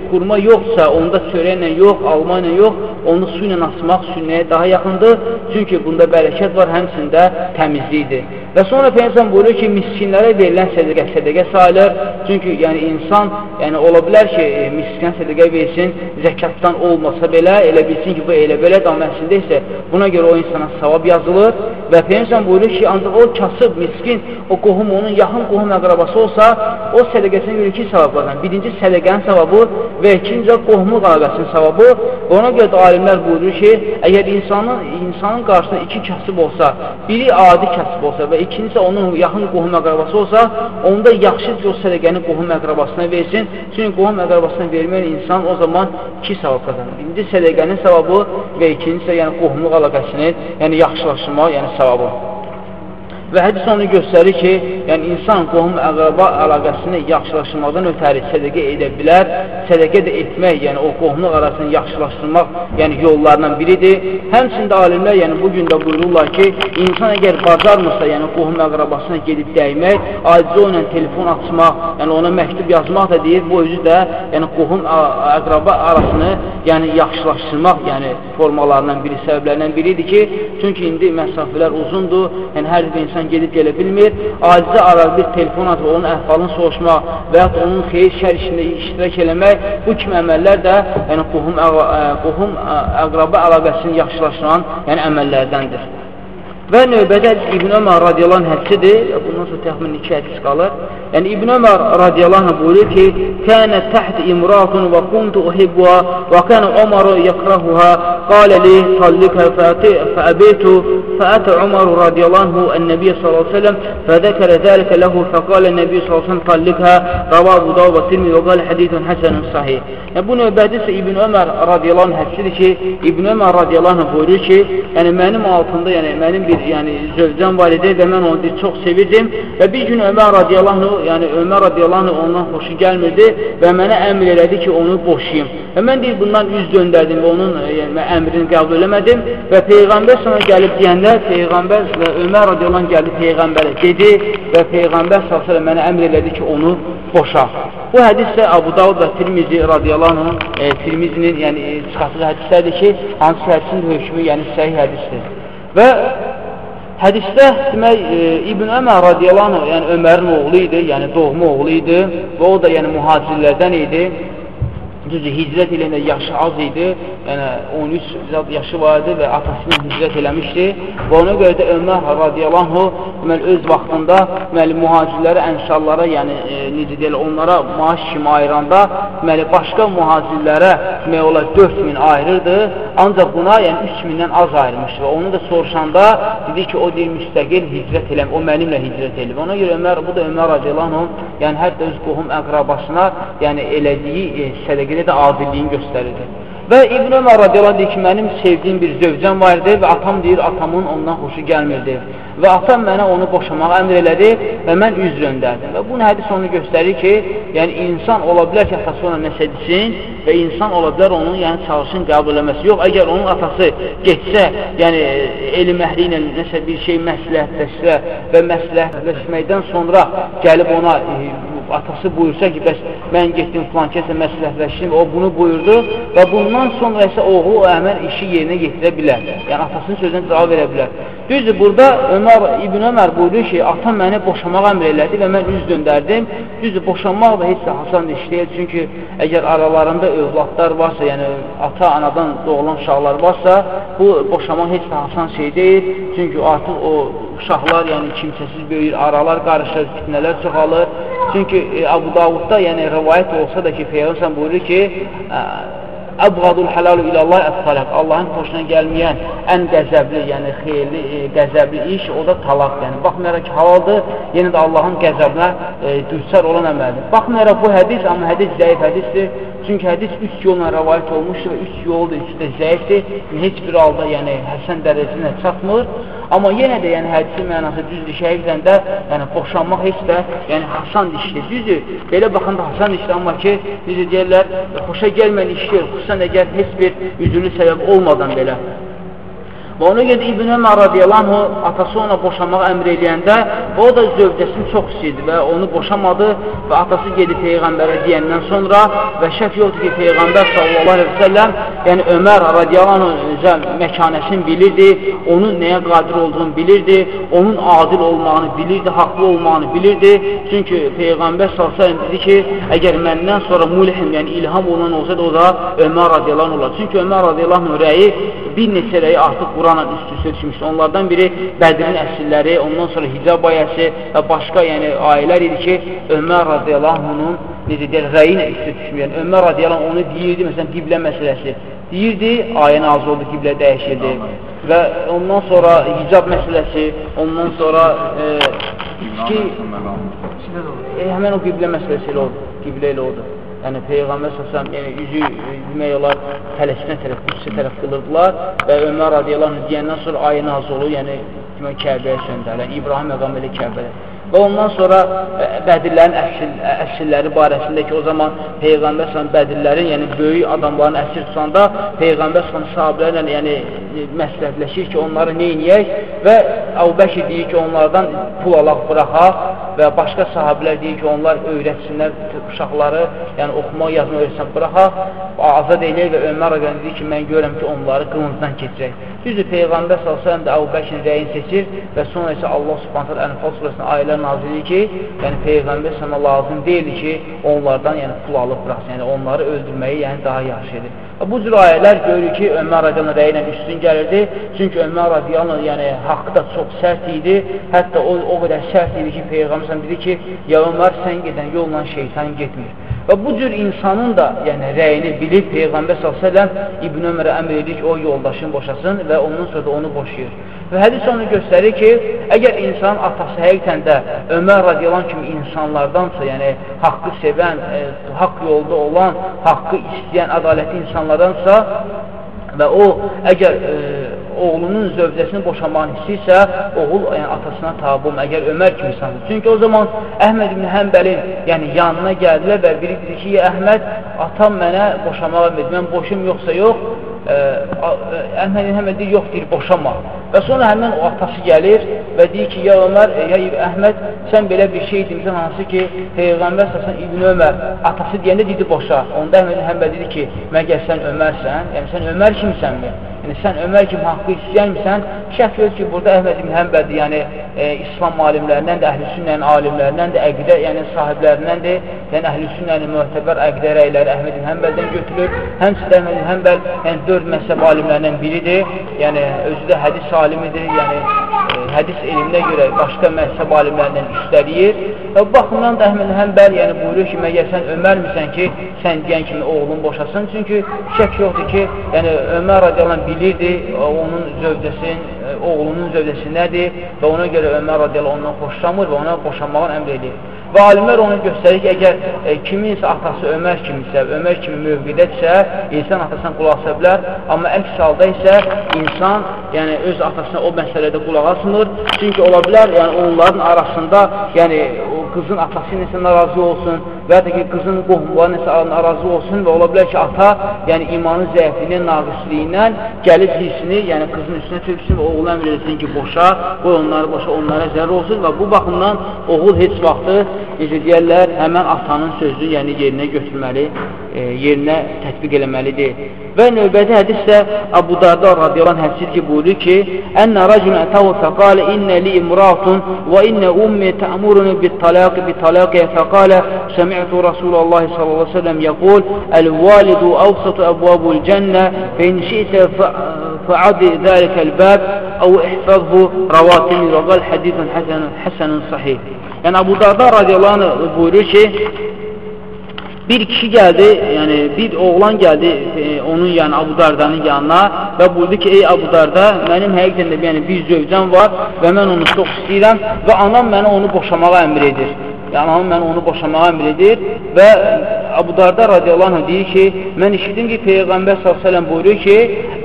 xurma yoxsa, onda çörəklə yox, alma ilə yox, onu su ilə açmaq sünnəyə daha yaxındır. Çünki bunda bərəkət var, həmsində təmizlikdir. Və sonra Peygəmbər buyurur ki, miskinlərə verilən sədəqə sədəqə sayılır. Çünki yəni insan, yəni ola bilər ki, e, miskin sədəqə versin, zəkatdan olmasa belə, elə bilsin ki, bu elə belə amma əslində isə buna görə o insana savab yazılır və Peygəmbər buyurur ki, ancaq o kasıb, miskin, o qohum onun yaxın qohum əqrabası olsa, o sədəqəsinə görə iki savab qazanır. Birinci sədəqənin savabı və ikinci qohumluq əlaqəsinin savabı. Ona görə də alimlər buyurur ki, əgər insanın insanın qarşısında iki kasıb olsa, biri adi kasıb olsa və ikincisi onun yaxın qohum əqrabası olsa, onda yaxşıdır ki, o sədəqəni qohum əqrabasına versin. Çünki qohum əqrabasına verməyən insan o zaman iki savab qazanır. Birinci sədəqənin savabı və ikincisi yəni qohumluq əlaqəsinin, yəni yaxşılaşma, yəni savabı. Və hədis onu göstərir ki, yəni insan qohum əqraba əlaqəsini yaxşılaşdırmadan ötəri sədəqə edə bilər. Sədəqə də etmək, yəni o qohumluq arasını yaxşılaşdırmaq, yəni yollarından biridir. Həmçində alimlər yəni bu gün də buyururlar ki, insan əgər bacarmırsa, yəni qohum əqrabasına gedib dəymək, aciz ilə telefon açmaq, yəni ona məktub yazmaq da deyir, bu özü də yəni qohum əqraba arasını yəni yaxşılaşdırmaq, yəni formalarından biri, səbəblərindən biridir ki, çünki indi məsafələr uzundur, yəni hər bir insan insan gedib gələ bilmir, acizə araq bir telefon atıb onun əhvalını soruşmaq və yaxud onun xeyir şər işində iştirak eləmək, bu kimi əməllər də yəni qohum, qohum əqrabə əlaqəsini yaxşılaşdıran yəni əməllərdəndir. Və növbədə İbn Ömər radiyallahu anh hədsidir. Bundan sonra təxmin iki hədis qalır. Yəni İbn Ömər radiyallahu anh buyurur ki, Kənə təht imratun və kuntu uhibbuha və kənə Ömər yəkrahuha qalə li tallikə fəəbeytu fəətə Ömər radiyallahu anhu ən-nəbiyyə sallallahu aleyhi ve sellem fədəkərə zəlikə ləhu fəqalə nəbiyyə sallallahu aleyhi ve sellem tallikə ravabu dav və tirmi və qalə hədithun həsənun sahih. Yəni bu növbədə isə İbn Ömər radiyallahu anh hədsidir ki, İbn Ömər radiyallahu anh buyurur ki, yəni mənim altında, yəni mənim bir yəni zövcəm var idi və mən onu çox sevirdim və bir gün Ömər radiyallahu yəni Ömər radiyallahu ondan xoşu gəlmirdi və mənə əmr elədi ki, onu boşayım. Və mən deyir, bundan üz döndərdim və onun yəni, əmrini qəbul eləmədim və Peyğəmbər sana gəlib deyəndə Peyğəmbər və Ömər radiyallahu gəldi Peyğəmbərə dedi və Peyğəmbər s.ə.v mənə əmr elədi ki, onu boşa. Bu hədis də Abu Davud və Tirmizi radiyallahu e, Tirmizinin yəni çıxartdığı hədislərdir ki, hansı hədisin hökmü yəni səhih hədisdir. Və Hədisdə demək e, İbn Ömər radiyallahu anh, yəni Ömərin oğlu idi, yəni doğma oğlu idi və o da yəni mühacirlərdən idi. Düzdür, hicrət eləyəndə yaşı az idi, yəni 13 yaşı var idi və atası ilə hicrət eləmişdi və ona görə də Ömər radiyallahu deməli, öz vaxtında deməli, mühacirlərə, ənşallara, yəni e, necə deyil, onlara maaş kimi ayıranda deməli, başqa mühacirlərə demək olar 4000 ayırırdı, ancaq buna yəni 3000-dən az ayırmışdı və onu da soruşanda dedi ki, o deyil müstəqil hicrət eləm, o mənimlə hicrət eləm. Ona görə Ömər, bu da Ömər radiyallahu yəni hətta öz qohum əqrabasına yəni elədiyi e, sədəqə belə də adilliyini göstərirdi. Və İbn Ömər radiyallahu deyir ki, mənim sevdiyim bir zövcəm var idi və atam deyir, atamın ondan xoşu gəlmirdi. Və atam mənə onu boşamağa əmr elədi və mən üz döndərdim. Və bu hədis onu göstərir ki, yəni insan ola bilər ki, atası ona nəsə desin və insan ola bilər onun yəni çalışın qəbul eləməsi. Yox, əgər onun atası getsə, yəni elm əhli ilə nəsə bir şey məsləhətləşsə və məsləhətləşməkdən sonra gəlib ona atası buyursa ki, bəs mən getdim filan kəsə məsləhətləşdim, o bunu buyurdu və bundan sonra isə oğlu o əməl işi yerinə yetirə bilər. Yəni, atasının sözünə cavab verə bilər. Düzdür, burada Ömər, İbn Ömər buyurur ki, atam məni boşamağa əmr elədi və mən üz döndərdim. Düzdür, boşanmaq da heç də hasan iş deyil, çünki əgər aralarında övladlar varsa, yəni ata, anadan doğulan uşaqlar varsa, bu boşamaq heç də hasan şey deyil, çünki artıq o uşaqlar, yəni kimsəsiz böyüyür, aralar qarışır, fitnələr çoxalır. Çünki e, Abu Davudda, yəni rəvayət olsa da ki, Peyğəmbər buyurur ki, Əbğadul halalu ilallah əs-salaq. Allahın xoşuna gəlməyən ən qəzəbli, yəni xeyirli, e, qəzəbli iş o da talaq. Yəni baxmayaraq ki, halaldır, yenə də Allahın qəzəbinə e, düçar olan əməldir. Baxmayaraq bu hədis, amma hədis zəif hədisdir. Çünki hədis üç yolla rəvayət olmuşdur və üç yoldur, üçü də zəifdir. Heç bir halda yəni həsən dərəcəsinə çatmır. Amma yenə də yəni hədisin mənası düzdür, şəhiddən də yəni boşanmaq heç də yəni hasan işdir. Düzdür, belə baxanda hasan işdir, amma ki, necə deyirlər, xoşa gəlməyən işdir, xüsusən əgər heç bir üzülü səbəb olmadan belə. Və ona görə İbn Ömər radiyallahu atası ona boşanmağı əmr eləyəndə o da zövcəsini çox istəyirdi və onu boşamadı və atası gedib Peyğəmbərə deyəndən sonra və şək yoxdur ki, Peyğəmbər sallallahu aleyhi və səlləm yəni Ömər radiyallahu məkanəsini bilirdi, onun nəyə qadir olduğunu bilirdi, onun adil olmağını bilirdi, haqlı olmağını bilirdi. Çünki Peyğəmbər sallallahu dedi ki, əgər məndən sonra mulhim, yəni ilham olan olsaydı o da Ömər radiyallahu olar. Çünki Ömər radiyallahu rəyi bir neçə rəyi artıq Quran Quranla üst-üstə düşmüşdü. Onlardan biri Bədrin əsilləri, ondan sonra Hicab ayəsi və başqa yəni ayələr idi ki, Ömər radiyallahu necə deyər, rəyi ilə üstə düşmür. Yəni, Ömər radiyallahu onu deyirdi, məsələn, qiblə məsələsi. Deyirdi, ayə nazı oldu, qiblə dəyişirdi. Və ondan sonra hicab məsələsi, ondan sonra e, ki, e, həmən o qiblə məsələsi ilə oldu, qiblə ilə oldu yəni Peyğəmbər səsəm, yəni üzü demək olar tələsinə tərəf, qüssə tərəf qılırdılar və Ömər radiyallahu deyəndən sonra ayı nazı olur, yəni Kəbəyə söndürlər. İbrahim məqam elə Kəbədə. Və ondan sonra e, Bədirlərin əsil, əsilləri barəsində ki, o zaman Peyğəmbər s.ə.v Bədirlərin, yəni böyük adamların əsir tutanda Peyğəmbər s.ə.v sahabilərlə yəni, e, məsləhətləşir ki, onları neyniyək və Əvbəkir deyir ki, onlardan pul alaq bıraxaq və başqa sahiblər deyir ki, onlar öyrətsinlər uşaqları, yəni oxumaq, yazmaq öyrətsin bıraxaq, azad eləyək və Ömər Əqəni deyir ki, mən görürəm ki, onları qılıncdan keçirək. Düzdür, Peyğəmbər s.ə.v də Əvbəkirin rəyin seçir və sonra isə Allah subhanətlə Ənfal surəsində ayələr nazil edir ki, yəni Peyğəmbər sənə lazım deyil ki, onlardan yəni pul alıb bıraxsın, yəni onları öldürməyi yəni daha yaxşıdır. Bu cür ayələr görürük ki, Ömər radiyalı rəyi ilə üstün gəlirdi. Çünki Ömər radiyalı yəni haqqı da çox sərt idi. Hətta o, o qədər sərt idi ki, Peyğəmbər dedi ki, ya Ömər sən gedən yolla şeytan getmir. Və bu cür insanın da yəni rəyini bilib Peyğəmbər s.ə.v İbn Ömərə əmr edir ki, o yoldaşını boşasın və ondan sonra da onu boşayır. Və hədis onu göstərir ki, əgər insan atası həqiqətən də Ömər radiyalan kimi insanlardansa, yəni haqqı sevən, e, haqq yolda olan, haqqı istəyən, ədalətli insanlardansa və o əgər e, oğlunun zövcəsini boşamağını istəyirsə, oğul yəni, atasına tabi olma, əgər Ömər kimi insandır. Çünki o zaman Əhməd ibn Həmbəlin yəni, yanına gəldilər və biri dedi ki, Əhməd, atam mənə boşamağa verdi, mən boşum yoxsa yox, Əhməd Həməd deyir, yox deyir, boşama. Və sonra həmən o atası gəlir və deyir ki, ya Ömər, e, ya Əhməd, sən belə bir şey demişsən, hansı ki, Peyğəmbər səsən İbn Ömər atası deyəndə dedi, boşa. Onda Əhməd Həməd dedi ki, məgər sən Ömərsən, yəni sən Ömər kimsənmi? Yəni, sən Ömər kimi haqqı istəyənmirsən, şək yox ki, burada Əhməd ibn Həmbədir, yəni e, İslam alimlərindəndir, əhl-i sünnənin alimlərindəndir, əqidə, yəni sahiblərindəndir, yəni əhl-i sünnənin möhtəbər əqidə rəyləri Əhməd ibn Həmbəldən götürülür. Həmçində Əhməd ibn Həmbəl yəni, dörd məzhəb alimlərindən biridir, yəni özü də hədis alimidir, yəni e, hədis elminə görə başqa məzhəb alimlərindən üstəliyir. Və baxımdan da Əhməd Həmbəl yəni buyurur ki, məgər sən Ömərmisən ki, sən deyən kimi oğlun boşasın. Çünki şək yoxdur ki, yəni Ömər radiyallahu bilirdi onun zövcəsin, e, oğlunun zövcəsi nədir və ona görə Ömər radiyallahu ondan xoşlamır və ona boşanmağın əmr edir. Və alimlər onu göstərir ki, əgər e, kiminsə atası Ömər kimisə, Ömər kimi mövqidədirsə, insan atasına qulaq asa bilər, amma əks halda isə insan yəni, öz atasına o məsələdə qulaq asmır. Çünki ola bilər, yəni onların arasında, yəni qızın atası nəsə narazı olsun və ya da ki, qızın qohumları nəsə narazı olsun və ola bilər ki, ata, yəni imanı zəifliyindən, naqisliyindən gəlib hissini, yəni qızın üstünə töksün və oğul əmr etsin ki, boşa, qoy onları boşa, onlara zərr olsun və bu baxımdan oğul heç vaxtı necə deyərlər, həmən atanın sözünü yəni yerinə götürməli, e, yerinə tətbiq eləməlidir. Və növbəti hədisdə Abu Darda radiyallahu hədisi ki, buyurur ki, Ənə rəcun ətəvu fəqalə innə li imratun və innə ummi tə'murunu bit-talaq bit-talaqə fəqalə səmi'tu Rasulullah sallallahu aleyhi ve sellem yəqul Əl-validu əvsatu əbvabul cənnə fə in şi'tə fəadi zəlikəl bəb əv ihfazhu ravatimi və qal hədithun həsənun sahih. Yəni Abu Darda radiyallahu anh buyurur ki, bir kişi gəldi, yəni bir oğlan gəldi e, onun yəni Abu Dardanın yanına və buyurdu ki, ey Abu Darda, mənim həqiqətən də yəni bir zövcəm var və mən onu çox istəyirəm və anam mənə onu boşamağa əmr edir. Yəni anam mənə onu boşamağa əmr edir və Abu Darda radiyallahu anh deyir ki, mən işitdim ki, Peyğəmbər s.ə.v buyurur ki,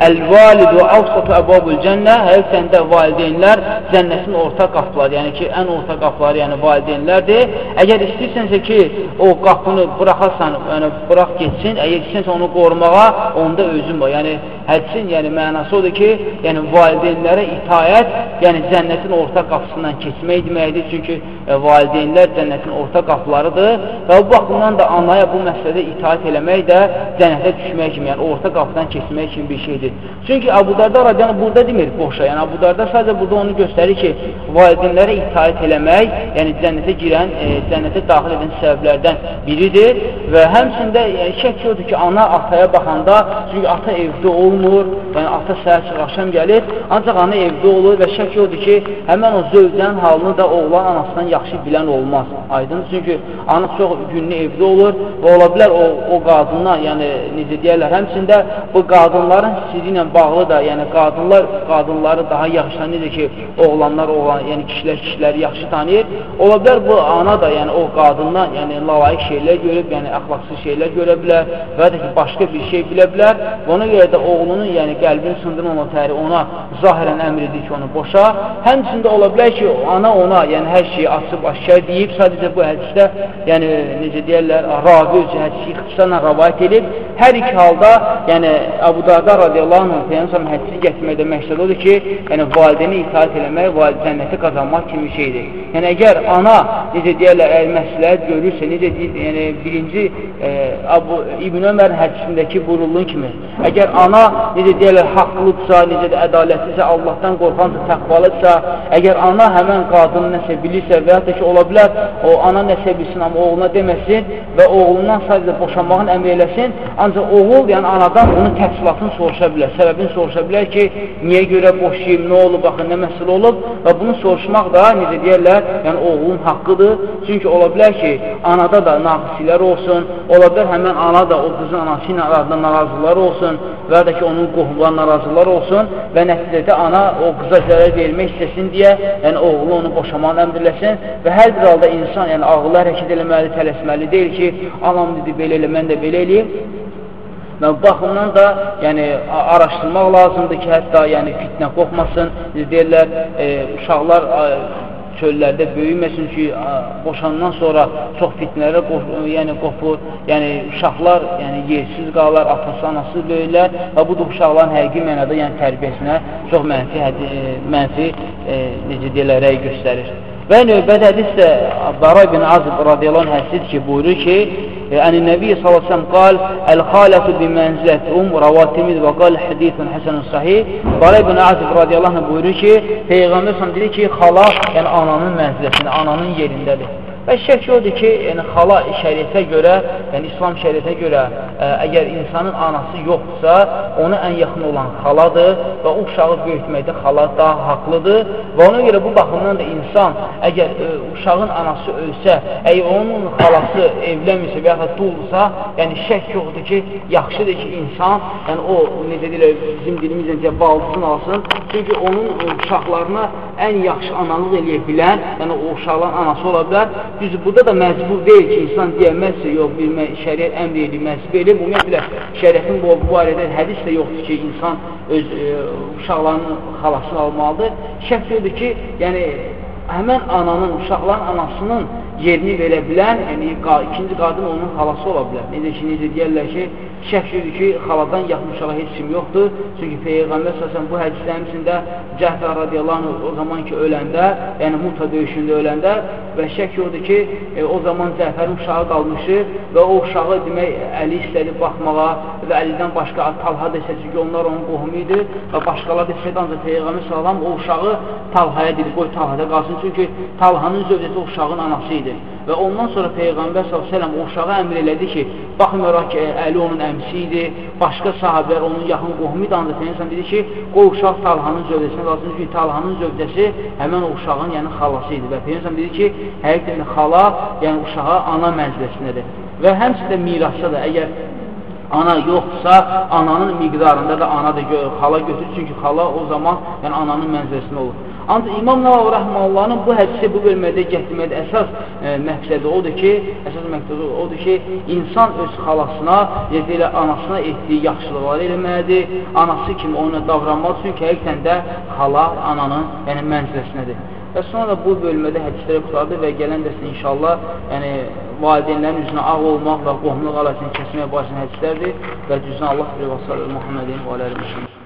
Əl-validu avsatu əbabul cənnə, həqiqətən də valideynlər cənnətin orta qapıları, yəni ki, ən orta qapıları, yəni valideynlərdir. Əgər istəyirsənsə ki, o qapını buraxarsan, yəni burax getsin, əgər istəyirsənsə onu qorumağa, onda özün var. Yəni hədisin yəni mənası odur ki, yəni valideynlərə itayət, yəni cənnətin orta qapısından keçmək deməkdir. Çünki e, valideynlər cənnətin orta qapılarıdır və bu baxımdan da anaya bu məsələdə itayət eləmək də cənnətə düşmək kimi, yəni orta qapıdan keçmək kimi bir şeydir. Çünki Abu Darda radiyanı burada demir boşa. Yəni Abu Darda sadəcə burada onu göstərir ki, valideynlərə itaət eləmək, yəni cənnətə girən, e, cənnətə daxil edən səbəblərdən biridir və həmçində yəni, şək yoxdur ki, ana ataya baxanda, çünki ata evdə olmur, yəni ata səhər çıx, axşam gəlir, ancaq ana evdə olur və şək yoxdur ki, həmən o zövcənin halını da oğlan anasından yaxşı bilən olmaz. Aydın, çünki ana çox günlü evdə olur və ola bilər o, o qadından, yəni necə deyərlər, həmçində bu qadınların siri ilə bağlı da, yəni qadınlar qadınları daha yaxşı tanıyır, necə ki, oğlanlar oğlan, yəni kişilər kişiləri yaxşı tanıyır. Ola bilər bu ana da, yəni o qadından, yəni lalayıq şeylər görüb, yəni əxlaqsız şeylər görə bilər və ya ki, başqa bir şey bilə bilər. Ona görə də oğlunun, yəni qəlbini sındırmama təri ona zahirən əmr edir ki, onu boşa. Həmçində ola bilər ki, ana ona, yəni hər şeyi açıb aşkar deyib, sadəcə bu hədisdə, yəni necə deyərlər, ravi özü hədisi ixtisarla rəvayət edib. Hər iki halda, yəni Əbu Darda radiyallahu anh Peyyəmsəm hədisi gətirməkdə məqsəd odur ki, yəni valideyni itaat eləmək, valid cənnəti qazanmaq kimi şeydir. Yəni əgər ana, necə deyərlər, əgər məsləhət görürsə, necə deyir, yəni birinci e, Abu, İbn Ömər hədisindəki buyurulduğun kimi, əgər ana, necə deyərlər, haqlıdsa, necə də ədalətlisə, Allahdan qorxansa, təqvalıdsa, əgər ana həmən qadını nəsə bilirsə və ya da ki, ola bilər, o ana nəsə bilsin, amma oğluna deməsin və oğlundan sadəcə boşanmağın əmr eləsin, ancaq oğul, yəni anadan onun təfsilatını soruşa bilər, səbəbini soruşa bilər ki, niyə görə boşayım, nə olub, baxın, nə məsələ olub? Və bunu soruşmaq da, necə deyərlər, yəni oğlun haqqıdır. Çünki ola bilər ki, anada da naqisilər olsun, ola bilər həmən ana da o qızın anası ilə arasında narazılar olsun və ya da ki, onun qohumlar narazılar olsun və nəticədə ana o qıza zərər vermək istəsin deyə, yəni oğlu onu boşamanı əmrləsin və hər bir halda insan, yəni ağlı hərəkət eləməli, tələsməli deyil ki, anam dedi, belə elə, mən də belə eləyim. Və baxımdan da yəni, araşdırmaq lazımdır ki, hətta yəni, fitnə qopmasın. Deyirlər, e, uşaqlar e, çöllərdə böyüməsin ki, boşandan sonra çox fitnələrə yəni, qopur. Yəni, uşaqlar yəni, yersiz qalar, atası, anası böyürlər və bu da uşaqların həqiqi mənada yəni, tərbiyəsinə çox mənfi, e, mənfi e, necə deyirlər, rəy göstərir. Və növbədə hədisdə Abdara ibn Azib radiyallahu anh həsiz ki, buyurur ki, Əni-Nəbi s.ə.v qal, Əl-xalətü bimənzilət um, rəvatimid və qal hədithun həsənun sahih. Abdara ibn Azib radiyallahu anh buyurur ki, Peyğəmbər s.ə.v dedi ki, xala, yəni ananın mənzilətində, ananın yerindədir. Və şək odur ki, yəni xala şəriətə görə, yəni İslam şəriətə görə ə, əgər insanın anası yoxdursa, ona ən yaxın olan xaladır və o uşağı böyütməkdə xala daha haqlıdır və ona görə bu baxımdan da insan əgər ə, uşağın anası ölsə, əgər onun xalası evlənmirsə və yaxud dulsa, yəni şək yoxdur ki, yaxşıdır ki, insan, yəni o, necə deyirlər, bizim dilimizlə deyə, baldızını alsın, çünki onun uşaqlarına ən yaxşı analıq eləyə bilən, yəni o uşaqların anası ola bilər Düzdür, burada da məcbur deyil ki, insan deyəməzsə, yox, bir şəriət əmr edir, məcbur edir. Ümumiyyətlə, şəriətin bu, bu barədə hədis də yoxdur ki, insan öz e, uşaqlarının xalasını almalıdır. Şərt odur ki, yəni, həmən ananın, uşaqların anasının yerini verə bilən, yəni ikinci qadın onun xalası ola bilər. Necə ki, necə deyərlər ki, şək edir ki, xaladan yaxın uşağa heç kim yoxdur. Çünki Peyğəmbər səsən bu hədislərin içində Cəhfər radiyallahu anh o zaman ki öləndə, yəni Muta döyüşündə öləndə və şək yoxdur ki, e, o zaman Cəhfərin uşağı qalmışı və o uşağı demək Əli istədi baxmağa və Əlidən başqa Talha desə çünki onlar onun qohumu idi və başqalar desəydi ancaq Peyğəmbər sallam o uşağı Talhaya dedi, qoy Talhada qalsın çünki Talhanın zövcəsi o uşağın anası idi və ondan sonra Peyğəmbər s.ə.v o uşağa əmr elədi ki, baxmayaraq ki, Əli onun əmsi idi, başqa sahiblər onun yaxın qohumu idi, ancaq Peyğəmbər dedi ki, o uşaq Talhanın zövcəsinə qalsın, çünki Talhanın zövcəsi həmən o uşağın yəni xalası idi və Peyğəmbər dedi ki, həqiqətən xala, yəni uşağa ana mənziləsindədir və həmçində mirasda da əgər ana yoxsa, ananın miqdarında da ana da xala götürür, çünki xala o zaman yəni ananın mənziləsində olur. Ancaq İmam Navavi Rəhməllahın bu hədisi bu bölmədə gətirmədə əsas e, məqsədi odur ki, əsas məqsədi odur ki, insan öz xalasına, yəni elə anasına etdiyi yaxşılıqları eləməlidir, anası kimi onunla davranmaq çünki həqiqətən də xala ananın yəni mənziləsindədir. Və sonra bu bölmədə hədisləri qurtardı və gələn dəsə inşallah yəni, valideynlərin üzünə ağ olmaq və qohumluq alasını kəsmək barəsində hədislərdir və düzünə Allah bir vasal Muhammedin və aləli Müslüman.